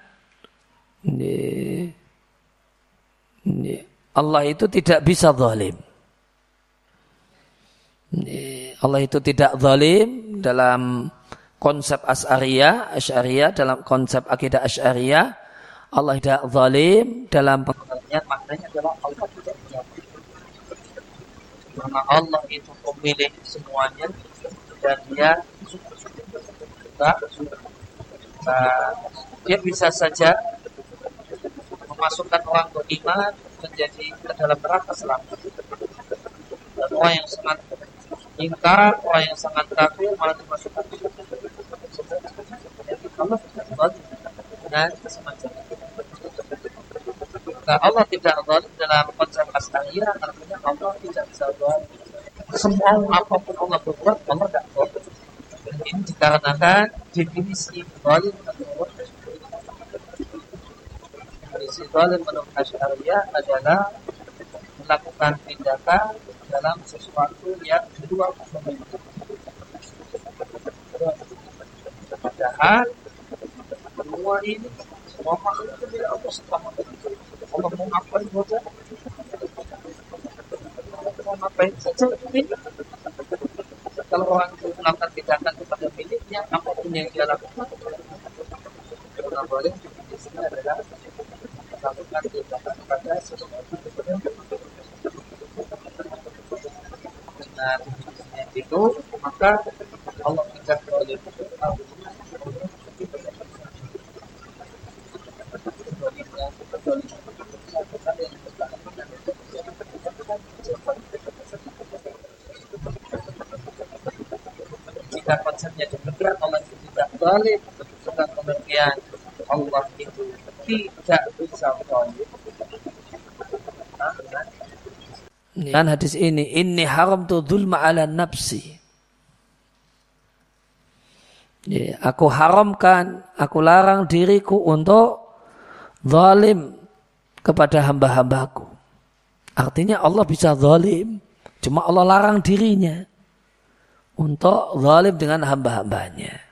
Allah itu tidak bisa zalim. Allah itu tidak zalim dalam konsep as'ariyah, asy'ariyah dalam konsep akidah asy'ariyah. Allah tidak zalim dalam pengertian maknanya adalah Allah tidak zalim. Karena Allah itu pemilik semuanya dan dia tak, dia bisa saja memasukkan orang beriman menjadi ke dalam neraka selama. Dan orang yang sangat ingkar orang yang sangat kafir malah dimasukkan jadi Allah dan semacam Nah, Allah tidak zalim dalam konsep asalnya artinya Allah tidak bisa zalim. Semua apa pun Allah berbuat, Allah tidak zalim. Dan ini dikarenakan definisi zalim menurut definisi zalim menurut Asy'ariyah adalah melakukan tindakan dalam sesuatu yang kedua memiliki. Padahal semua ini semua makhluk itu tidak Allah sama Allah mau ngapain saja mau ngapain saja kalau orang itu melakukan tindakan kepada miliknya apa pun yang dia lakukan karena boleh di sini adalah melakukan tindakan kepada sesuatu nah itu maka Allah tidak boleh jika konsepnya demikian Allah itu boleh bukan pengertian Allah itu tidak bisa boleh dan hadis ini, ini haram tu dhulma ala nafsi. Ya, aku haramkan, aku larang diriku untuk zalim kepada hamba-hambaku. Artinya Allah bisa zalim. Cuma Allah larang dirinya untuk zalim dengan hamba-hambanya.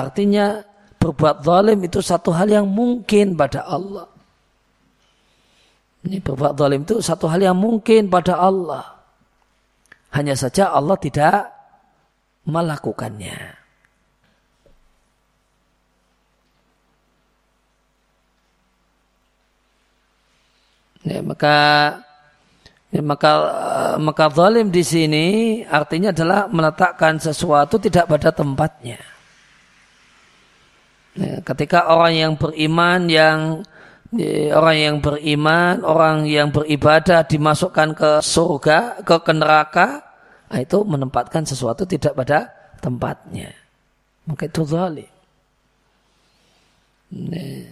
Artinya berbuat zalim itu satu hal yang mungkin pada Allah. Ini berbuat zalim itu satu hal yang mungkin pada Allah. Hanya saja Allah tidak melakukannya. Ya, maka ya, maka maka zalim di sini artinya adalah meletakkan sesuatu tidak pada tempatnya. Ya, ketika orang yang beriman yang ya, orang yang beriman, orang yang beribadah dimasukkan ke surga, ke neraka, nah itu menempatkan sesuatu tidak pada tempatnya. Maka itu zalim. Ya.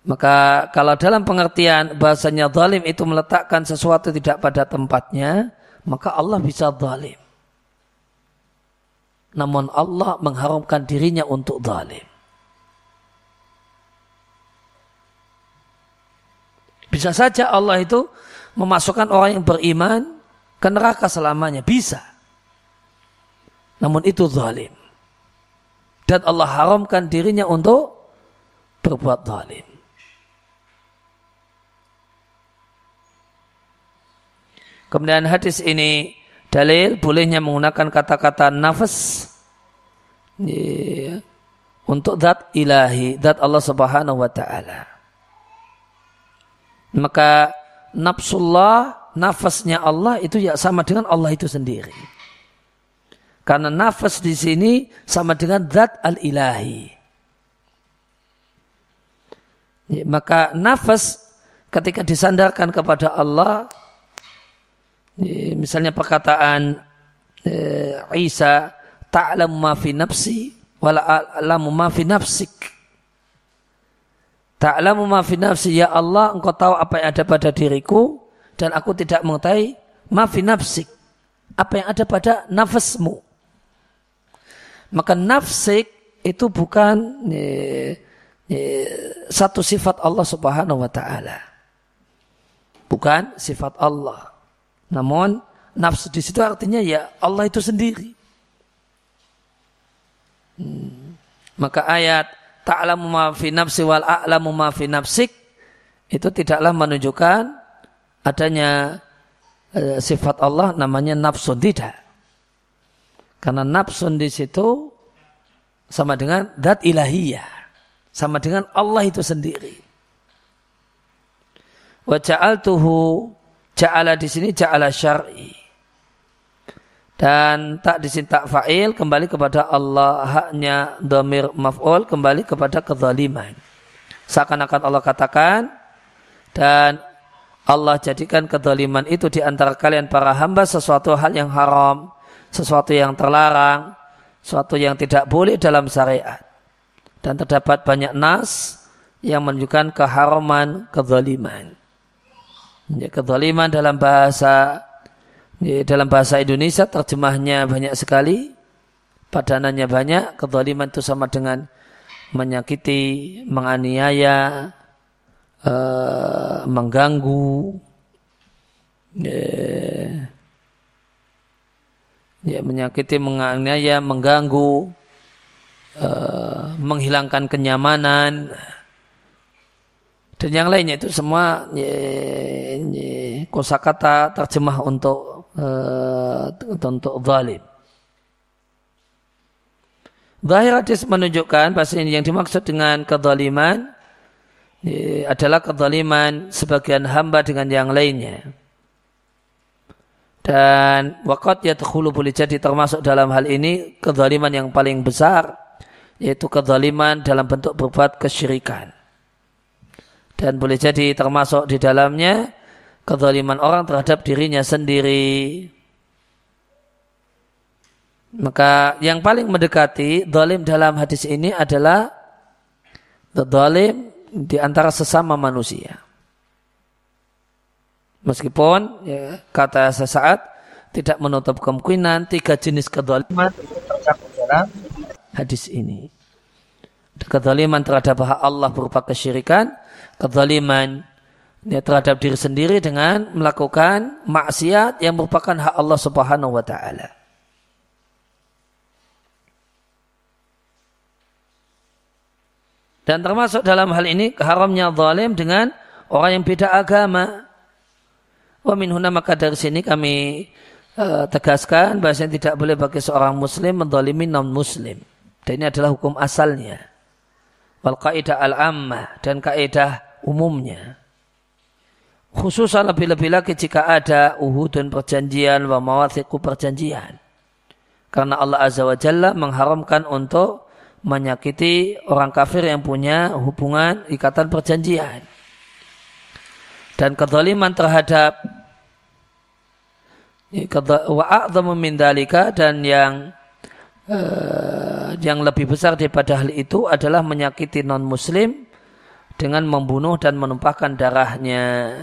Maka kalau dalam pengertian bahasanya zalim itu meletakkan sesuatu tidak pada tempatnya, maka Allah bisa zalim. Namun Allah mengharamkan dirinya untuk zalim. Bisa saja Allah itu memasukkan orang yang beriman ke neraka selamanya. Bisa. Namun itu zalim. Dan Allah haramkan dirinya untuk berbuat zalim. Kemudian hadis ini dalil bolehnya menggunakan kata-kata nafas ya, untuk zat ilahi, zat Allah Subhanahu wa taala. Maka nafsullah, nafasnya Allah itu ya sama dengan Allah itu sendiri. Karena nafas di sini sama dengan zat al-ilahi. Ya, maka nafas ketika disandarkan kepada Allah misalnya perkataan eh, Isa ta'lamu ma fi nafsi wala a'lamu ma fi nafsik. Ta'lamu ma fi nafsi ya Allah engkau tahu apa yang ada pada diriku dan aku tidak mengetahui ma fi nafsik apa yang ada pada nafasmu. Maka nafsik itu bukan eh, eh, satu sifat Allah subhanahu wa ta'ala. Bukan sifat Allah namun nafsu di situ artinya ya Allah itu sendiri. Hmm. Maka ayat ta'lamu ma fi nafsi wal a'lamu ma fi nafsik itu tidaklah menunjukkan adanya e, sifat Allah namanya nafsun tidak. Karena nafsun di situ sama dengan dat ilahiyah. Sama dengan Allah itu sendiri. Wa ja'altuhu Ja'ala di sini ja'ala syar'i. Dan tak di sini tak fa'il kembali kepada Allah haknya domir maf'ul kembali kepada kezaliman. Seakan-akan Allah katakan dan Allah jadikan kezaliman itu di antara kalian para hamba sesuatu hal yang haram, sesuatu yang terlarang, sesuatu yang tidak boleh dalam syariat. Dan terdapat banyak nas yang menunjukkan keharaman kezaliman. Ya, kezaliman dalam bahasa ya, dalam bahasa Indonesia terjemahnya banyak sekali, padanannya banyak. Kezaliman itu sama dengan menyakiti, menganiaya, uh, mengganggu, ya, ya, menyakiti, menganiaya, mengganggu, uh, menghilangkan kenyamanan dan yang lainnya itu semua kosakata terjemah untuk uh, untuk zalim. Zahir hadis menunjukkan bahasa ini yang dimaksud dengan kezaliman adalah kezaliman sebagian hamba dengan yang lainnya. Dan wakat yadkhulu boleh jadi termasuk dalam hal ini kezaliman yang paling besar yaitu kezaliman dalam bentuk berbuat kesyirikan dan boleh jadi termasuk di dalamnya kezaliman orang terhadap dirinya sendiri. Maka yang paling mendekati zalim dalam hadis ini adalah zalim di antara sesama manusia. Meskipun ya, kata sesaat tidak menutup kemungkinan tiga jenis kezaliman tercakup dalam hadis ini. Kezaliman terhadap hak Allah berupa kesyirikan kezaliman ya, terhadap diri sendiri dengan melakukan maksiat yang merupakan hak Allah Subhanahu wa taala. Dan termasuk dalam hal ini haramnya zalim dengan orang yang beda agama. Wa min huna maka dari sini kami uh, tegaskan bahasanya tidak boleh bagi seorang muslim menzalimi non muslim. Dan ini adalah hukum asalnya. Wal kaidah al-ammah dan kaidah umumnya. Khususan lebih-lebih lagi jika ada uhud dan perjanjian wa mawathiku perjanjian. Karena Allah Azza wa Jalla mengharamkan untuk menyakiti orang kafir yang punya hubungan ikatan perjanjian. Dan kezaliman terhadap wa min dalika dan yang uh, yang lebih besar daripada hal itu adalah menyakiti non muslim dengan membunuh dan menumpahkan darahnya.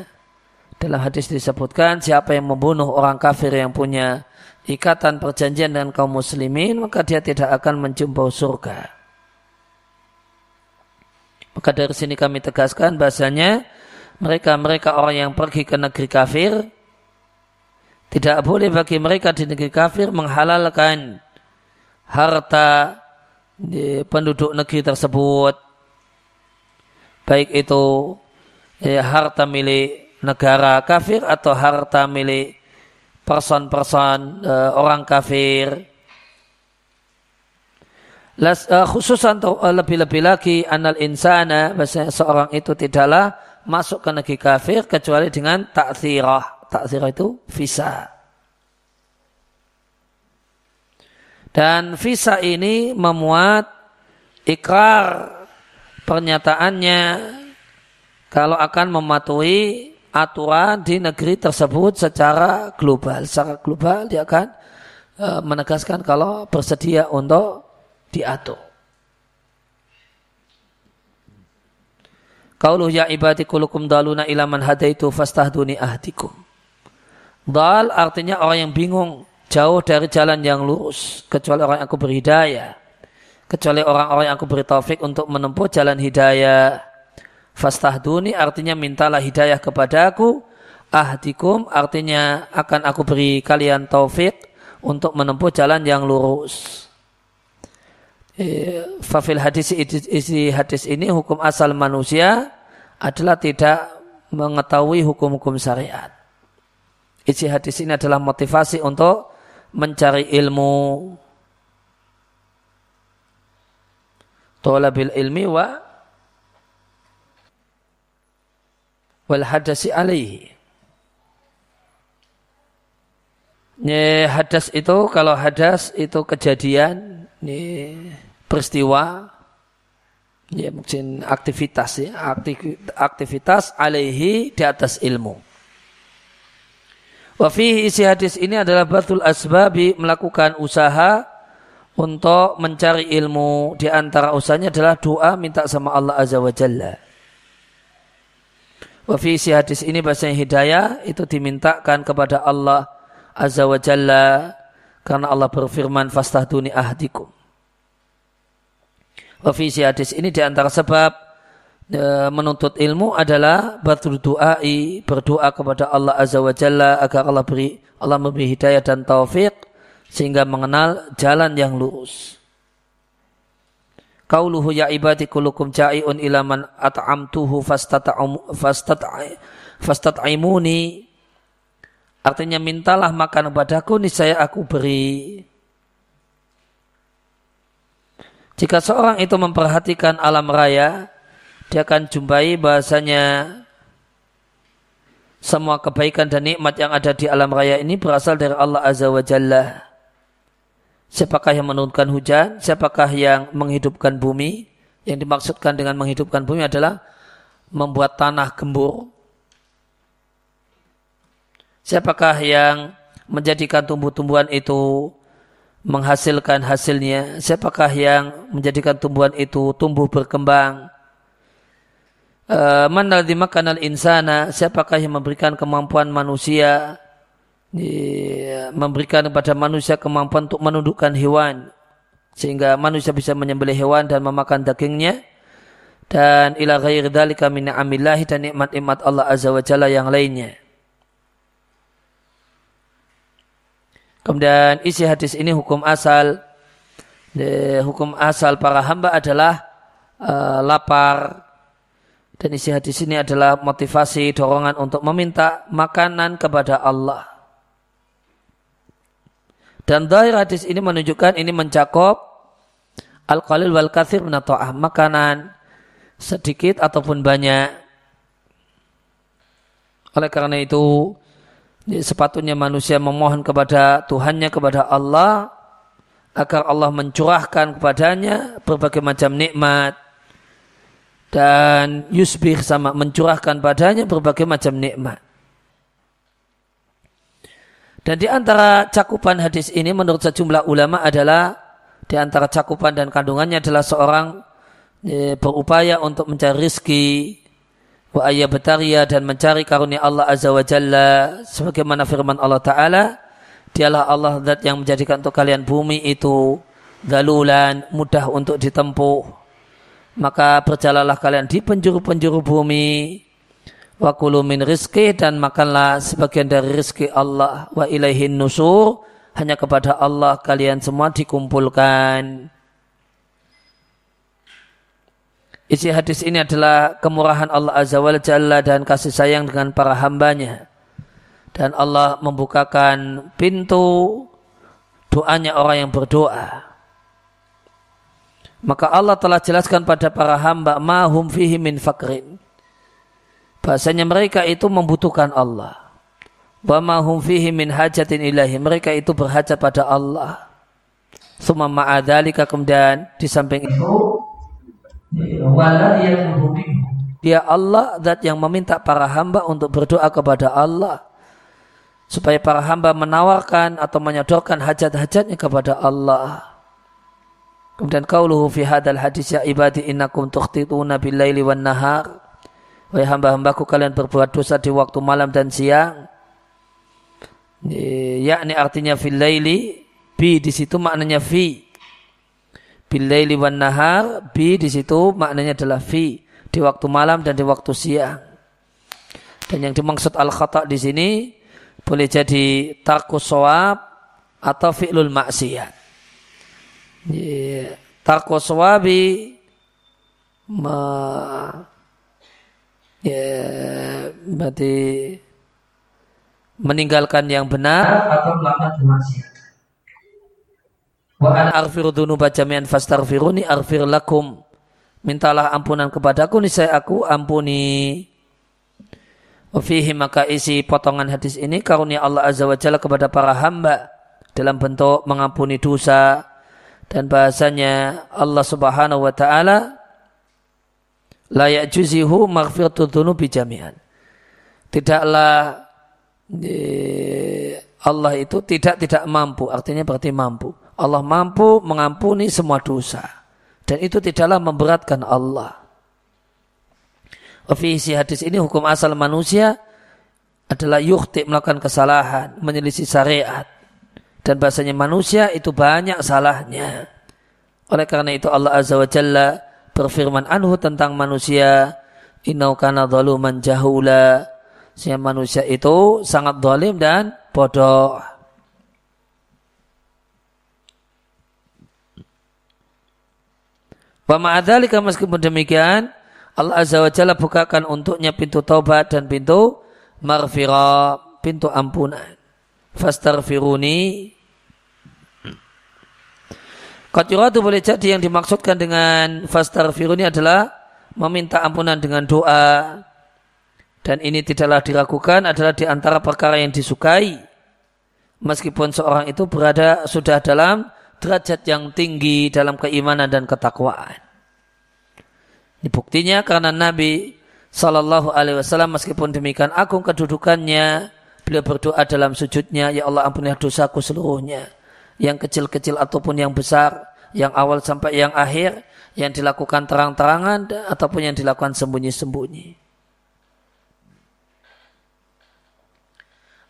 Dalam hadis disebutkan siapa yang membunuh orang kafir yang punya ikatan perjanjian dengan kaum muslimin, maka dia tidak akan menjumpai surga. Maka dari sini kami tegaskan bahasanya mereka-mereka orang yang pergi ke negeri kafir, tidak boleh bagi mereka di negeri kafir menghalalkan harta penduduk negeri tersebut. Baik itu ya, harta milik negara kafir atau harta milik person-person uh, orang kafir. Las, uh, khususan uh, lebih-lebih lagi anal insana bahasanya seorang itu tidaklah masuk ke negeri kafir kecuali dengan takzirah. Takzirah itu visa. Dan visa ini memuat ikrar pernyataannya kalau akan mematuhi aturan di negeri tersebut secara global. Secara global dia akan e, menegaskan kalau bersedia untuk diatur. Qauluh ya ibadi kulukum daluna ilaman hadaitu fastahduni ahdikum. Dal artinya orang yang bingung jauh dari jalan yang lurus kecuali orang yang aku beri hidayah. Kecuali orang-orang yang aku beri taufik untuk menempuh jalan hidayah. Fastahduni artinya mintalah hidayah kepadaku. Ahdikum artinya akan aku beri kalian taufik untuk menempuh jalan yang lurus. Eh, fafil hadis isi hadis ini hukum asal manusia adalah tidak mengetahui hukum-hukum syariat. Isi hadis ini adalah motivasi untuk mencari ilmu. Tolabil ilmi wa wal hadasi alaihi. Ini hadas itu kalau hadas itu kejadian ini peristiwa ya mungkin aktivitas ya aktivitas alaihi di atas ilmu. Wafi isi hadis ini adalah batul asbabi melakukan usaha untuk mencari ilmu di antara usahanya adalah doa minta sama Allah Azza wa Jalla. Wafi isi hadis ini bahasa hidayah itu dimintakan kepada Allah Azza wa Jalla karena Allah berfirman fastahduni ahdikum. Wafi isi hadis ini di antara sebab e, menuntut ilmu adalah berdoai berdoa kepada Allah Azza wa Jalla agar Allah beri Allah memberi hidayah dan taufik sehingga mengenal jalan yang lurus. Kauluhu ya ibadi kulukum ja'iun ila man at'amtuhu fastat'imuni. Artinya mintalah makan padaku saya aku beri. Jika seorang itu memperhatikan alam raya, dia akan jumpai bahasanya semua kebaikan dan nikmat yang ada di alam raya ini berasal dari Allah Azza wa Jalla. Siapakah yang menurunkan hujan? Siapakah yang menghidupkan bumi? Yang dimaksudkan dengan menghidupkan bumi adalah membuat tanah gembur. Siapakah yang menjadikan tumbuh-tumbuhan itu menghasilkan hasilnya? Siapakah yang menjadikan tumbuhan itu tumbuh berkembang? Eh, Mana dimakan al-insana? Siapakah yang memberikan kemampuan manusia memberikan kepada manusia kemampuan untuk menundukkan hewan sehingga manusia bisa menyembelih hewan dan memakan dagingnya dan ila ghairi dzalika min ni'amillahi dan nikmat-nikmat Allah azza wa jalla yang lainnya. Kemudian isi hadis ini hukum asal hukum asal para hamba adalah uh, lapar dan isi hadis ini adalah motivasi dorongan untuk meminta makanan kepada Allah. Dan dari hadis ini menunjukkan ini mencakup al-qalil wal kathir minato'ah. Makanan sedikit ataupun banyak. Oleh karena itu, sepatutnya manusia memohon kepada Tuhannya, kepada Allah, agar Allah mencurahkan kepadanya berbagai macam nikmat dan yusbih sama mencurahkan padanya berbagai macam nikmat. Dan di antara cakupan hadis ini menurut sejumlah ulama adalah di antara cakupan dan kandungannya adalah seorang e, berupaya untuk mencari rizki wa betaria dan mencari karunia Allah Azza wa Jalla sebagaimana firman Allah Ta'ala dialah Allah zat yang menjadikan untuk kalian bumi itu galulan mudah untuk ditempuh. Maka berjalanlah kalian di penjuru-penjuru bumi wa kulu min rizki dan makanlah sebagian dari rizki Allah. Wa ilaihin nusur hanya kepada Allah kalian semua dikumpulkan. Isi hadis ini adalah kemurahan Allah Azza wa Jalla dan kasih sayang dengan para hambanya. Dan Allah membukakan pintu doanya orang yang berdoa. Maka Allah telah jelaskan pada para hamba mahum fihi min fakrin. Bahasanya mereka itu membutuhkan Allah. Wa mahum fihi min hajatin ilahi. Mereka itu berhajat pada Allah. Suma ma'adhalika kemudian di samping itu dia Allah zat yang meminta para hamba untuk berdoa kepada Allah supaya para hamba menawarkan atau menyodorkan hajat-hajatnya kepada Allah. Kemudian kauluhu fi hadal hadis ya ibadi innakum tukhtituna bil laili wan nahar. Wahai hamba-hambaku kalian berbuat dosa di waktu malam dan siang. Yakni artinya fil laili bi di situ maknanya fi. Bil laili wan nahar bi di situ maknanya adalah fi di waktu malam dan di waktu siang. Dan yang dimaksud al khata di sini boleh jadi tarkus sawab atau fi'lul maksiyat yeah. tarko swabi ma ya berarti meninggalkan yang benar atau melakukan kemaksiatan. Wa an aghfiru dzunuba jami'an fastaghfiruni aghfir lakum. Mintalah ampunan kepadaku niscaya aku ampuni. Fihi maka isi potongan hadis ini karunia Allah Azza wa Jalla kepada para hamba dalam bentuk mengampuni dosa, dan bahasanya Allah Subhanahu wa taala la ya'juzihu maghfiratu dzunubi jami'an. Tidaklah Allah itu tidak tidak mampu, artinya berarti mampu. Allah mampu mengampuni semua dosa. Dan itu tidaklah memberatkan Allah. Visi hadis ini hukum asal manusia adalah yukhti melakukan kesalahan, menyelisih syariat dan bahasanya manusia itu banyak salahnya. Oleh karena itu Allah Azza wa Jalla berfirman anhu tentang manusia inau kana zaluman jahula sehingga manusia itu sangat zalim dan bodoh. Wa ma'adzalika meskipun demikian Allah Azza wa Jalla bukakan untuknya pintu taubat dan pintu marfirah, pintu ampunan. Fastarfiruni Qatiratu boleh jadi yang dimaksudkan dengan fastaghfiru ini adalah meminta ampunan dengan doa. Dan ini tidaklah diragukan adalah di antara perkara yang disukai. Meskipun seorang itu berada sudah dalam derajat yang tinggi dalam keimanan dan ketakwaan. Ini buktinya karena Nabi Sallallahu Alaihi Wasallam meskipun demikian agung kedudukannya, beliau berdoa dalam sujudnya, ya Allah ampunilah dosaku seluruhnya yang kecil-kecil ataupun yang besar, yang awal sampai yang akhir, yang dilakukan terang-terangan ataupun yang dilakukan sembunyi-sembunyi.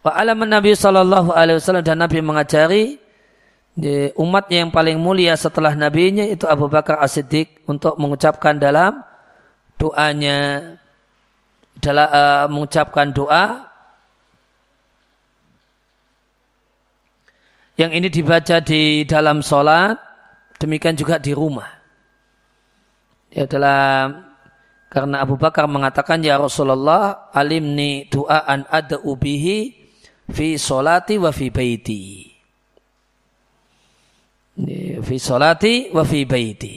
Wa alaman Nabi Sallallahu Alaihi Wasallam dan Nabi mengajari umatnya yang paling mulia setelah nabinya itu Abu Bakar As-Siddiq untuk mengucapkan dalam doanya dalam uh, mengucapkan doa Yang ini dibaca di dalam sholat, demikian juga di rumah. Ya dalam karena Abu Bakar mengatakan ya Rasulullah alimni du'aan ada ubihi fi solati wa fi baiti. Fi solati wa fi baiti.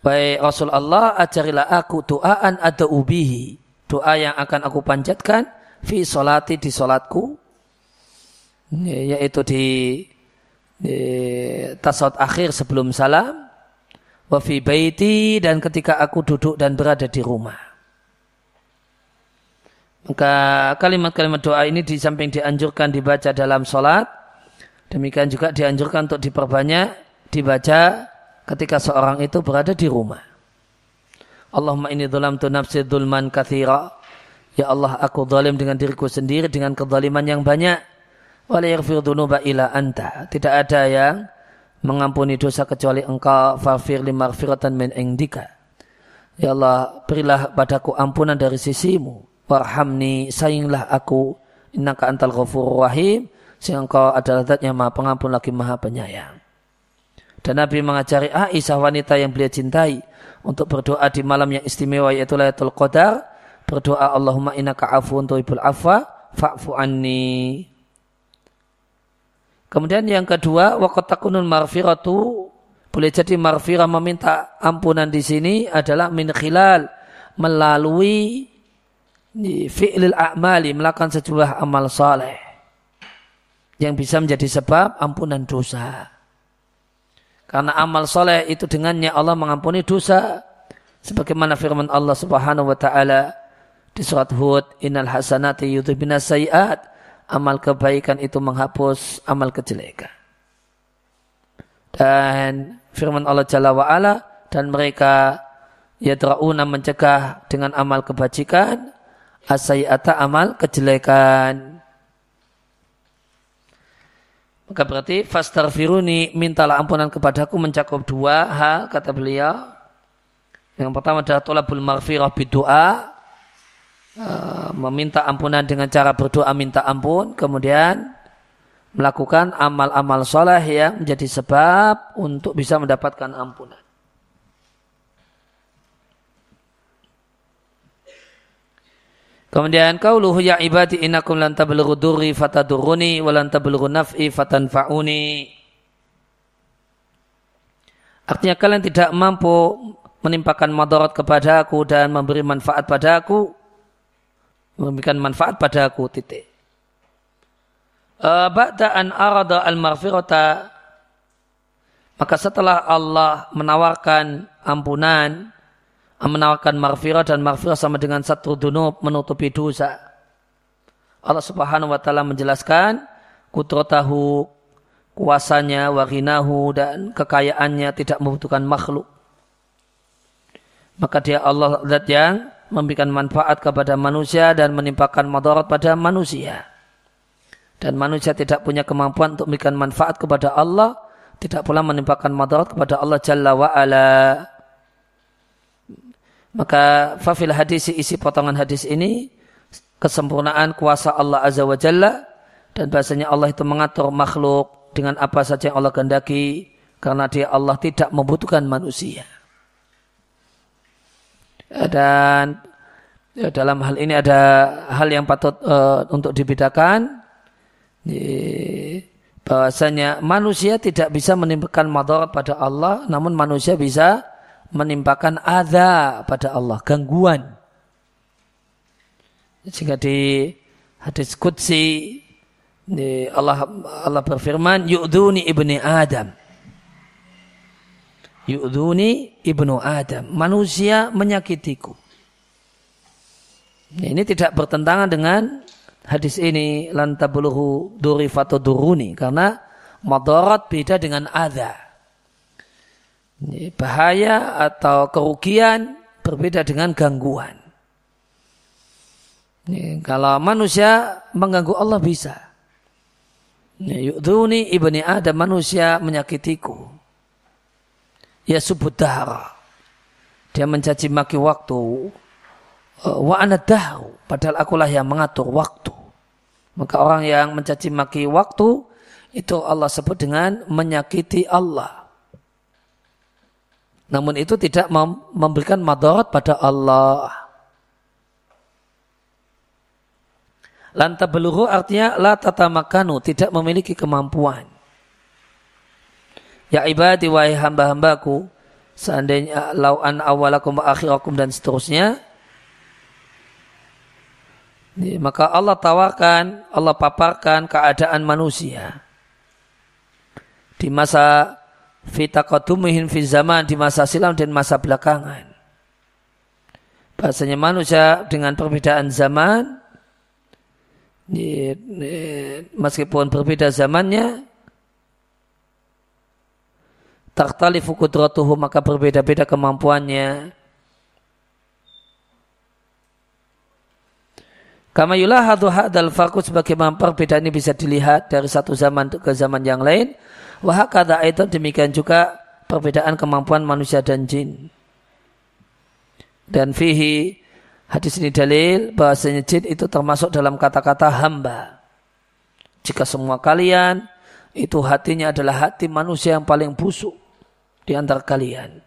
Baik Rasulullah ajarilah aku doaan ada ubihi. Doa yang akan aku panjatkan fi solati di solatku. Yaitu di, di tasawuf akhir sebelum salam wa fi baiti dan ketika aku duduk dan berada di rumah. Maka kalimat-kalimat doa ini di samping dianjurkan dibaca dalam sholat, demikian juga dianjurkan untuk diperbanyak dibaca ketika seorang itu berada di rumah. Allahumma ini dhulam tu nafsi dhulman kathira. Ya Allah aku zalim dengan diriku sendiri dengan kezaliman yang banyak. Wa la ila anta. Tidak ada yang mengampuni dosa kecuali engkau fafir lima firatan min indika. Ya Allah, berilah padaku ampunan dari sisimu. Warhamni, sayanglah aku. Innaka antal ghafur rahim. Sehingga engkau adalah zat yang maha pengampun lagi maha penyayang. Dan Nabi mengajari Aisyah wanita yang beliau cintai untuk berdoa di malam yang istimewa yaitu Lailatul Qadar. Berdoa Allahumma innaka afuun tuhibbul afwa fa'fu anni. Kemudian yang kedua, waqtakunul marfiratu boleh jadi marfirah meminta ampunan di sini adalah min khilal melalui fi'lil a'mali melakukan sejumlah amal saleh yang bisa menjadi sebab ampunan dosa. Karena amal soleh itu dengannya Allah mengampuni dosa. Sebagaimana firman Allah subhanahu wa ta'ala di surat Hud, Innal hasanati yudhibina sayiat amal kebaikan itu menghapus amal kejelekan. Dan firman Allah Jalla wa'ala dan mereka yadra'una mencegah dengan amal kebajikan asayata amal kejelekan. Maka berarti fastarfiruni mintalah ampunan kepadaku mencakup dua hal kata beliau. Yang pertama adalah tolabul marfirah bidu'a Eh, meminta ampunan dengan cara berdoa minta ampun, kemudian melakukan amal-amal soleh yang menjadi sebab untuk bisa mendapatkan ampunan. Kemudian qauluhu ya ibadi innakum lan tablughu durri fatadurruni wa lan tablughu naf'i fatanfa'uni. Artinya kalian tidak mampu menimpakan madarat kepadaku dan memberi manfaat padaku memberikan manfaat padaku titik. Uh, ba'da an arada al-maghfirata maka setelah Allah menawarkan ampunan, menawarkan maghfirah dan maghfirah sama dengan satu dunub menutupi dosa. Allah subhanahu wa ta'ala menjelaskan kudratahu, kuasanya, warinahu dan kekayaannya tidak membutuhkan makhluk. Maka dia Allah yang memberikan manfaat kepada manusia dan menimpakan madarat pada manusia. Dan manusia tidak punya kemampuan untuk memberikan manfaat kepada Allah, tidak pula menimpakan madarat kepada Allah Jalla wa ala. Maka fafil hadis isi potongan hadis ini kesempurnaan kuasa Allah Azza wa Jalla dan bahasanya Allah itu mengatur makhluk dengan apa saja yang Allah kehendaki karena dia Allah tidak membutuhkan manusia. Dan ya, dalam hal ini ada hal yang patut uh, untuk dibedakan. bahwasanya manusia tidak bisa menimpakan madarat pada Allah, namun manusia bisa menimpakan ada pada Allah, gangguan. Jika di hadis Qudsi Allah Allah berfirman, "Yu'duni ibni Adam." Yu'duni ibnu Adam. Manusia menyakitiku. Ini tidak bertentangan dengan hadis ini lantabuluhu durifatu duruni karena madarat beda dengan ada. Bahaya atau kerugian berbeda dengan gangguan. Kalau manusia mengganggu Allah bisa. Yu'duni ibni Adam manusia menyakitiku ya subudara. Dia mencaci maki waktu. Eh, wa anadahu. Padahal akulah yang mengatur waktu. Maka orang yang mencaci maki waktu itu Allah sebut dengan menyakiti Allah. Namun itu tidak memberikan madarat pada Allah. Lanta beluhu artinya la tatamakanu, tidak memiliki kemampuan. Ya ibadi wahai hamba-hambaku, seandainya lau'an awalakum wa akhirakum dan seterusnya, maka Allah tawarkan, Allah paparkan keadaan manusia. Di masa fitaqadumuhin fi zaman, di masa silam dan masa belakangan. Bahasanya manusia dengan perbedaan zaman, meskipun berbeda zamannya, taktalifu kudratuhu maka berbeda-beda kemampuannya. Kama yulahadu hadal fakus sebagaimana perbedaan ini bisa dilihat dari satu zaman ke zaman yang lain. Wahakada itu demikian juga perbedaan kemampuan manusia dan jin. Dan fihi hadis ini dalil bahasanya jin itu termasuk dalam kata-kata hamba. Jika semua kalian itu hatinya adalah hati manusia yang paling busuk di antara kalian.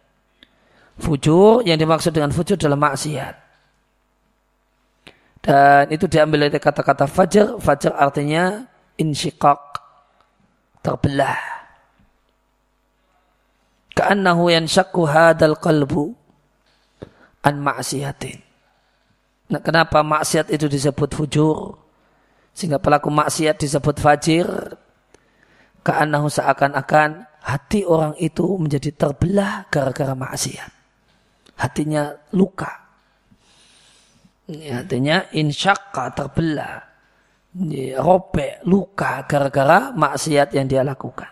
Fujur yang dimaksud dengan fujur adalah maksiat. Dan itu diambil dari kata-kata fajar. Fajar artinya insyikak. Terbelah. Ka'annahu yanshakku hadal qalbu an maksiatin. Nah, kenapa maksiat itu disebut fujur? Sehingga pelaku maksiat disebut fajir. Ka'annahu seakan-akan hati orang itu menjadi terbelah gara-gara maksiat. Hatinya luka Ya, artinya insyakka terbelah. Ya, robek, luka gara-gara maksiat yang dia lakukan.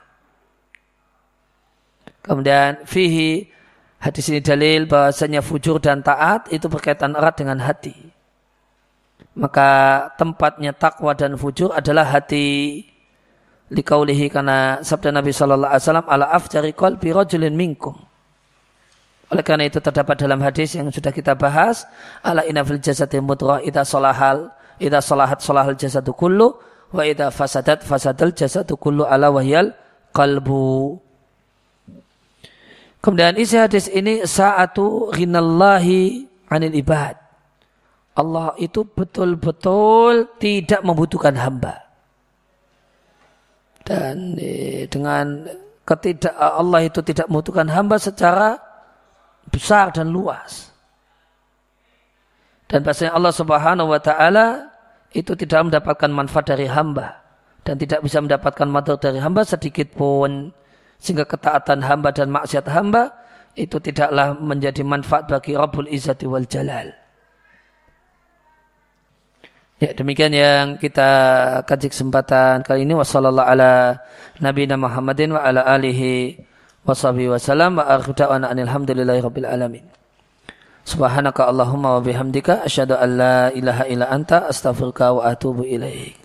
Kemudian fihi hadis ini dalil bahwasanya fujur dan taat itu berkaitan erat dengan hati. Maka tempatnya takwa dan fujur adalah hati. Likaulihi karena sabda Nabi Shallallahu Alaihi Wasallam ala afjari qalbi rajulin minkum oleh karena itu terdapat dalam hadis yang sudah kita bahas, ala inna fil jasadi mudghah idza salahal idza salahat salahal jasadu kullu wa idza fasadat fasadal jasadu kullu ala wahyal qalbu. Kemudian isi hadis ini saatu ghinallahi anil ibad. Allah itu betul-betul tidak membutuhkan hamba. Dan eh, dengan ketidak Allah itu tidak membutuhkan hamba secara besar dan luas. Dan bahasanya Allah subhanahu wa ta'ala itu tidak mendapatkan manfaat dari hamba. Dan tidak bisa mendapatkan manfaat dari hamba sedikit pun. Sehingga ketaatan hamba dan maksiat hamba itu tidaklah menjadi manfaat bagi Rabbul Izzati wal Jalal. Ya, demikian yang kita kaji kesempatan kali ini. Wassalamualaikum ala Nabi Muhammadin wa ala alihi washabihi wasallam wa akhiru da'wana alhamdulillahi rabbil alamin. Subhanaka Allahumma wa bihamdika asyhadu an la ilaha illa anta astaghfiruka wa atubu ilaik.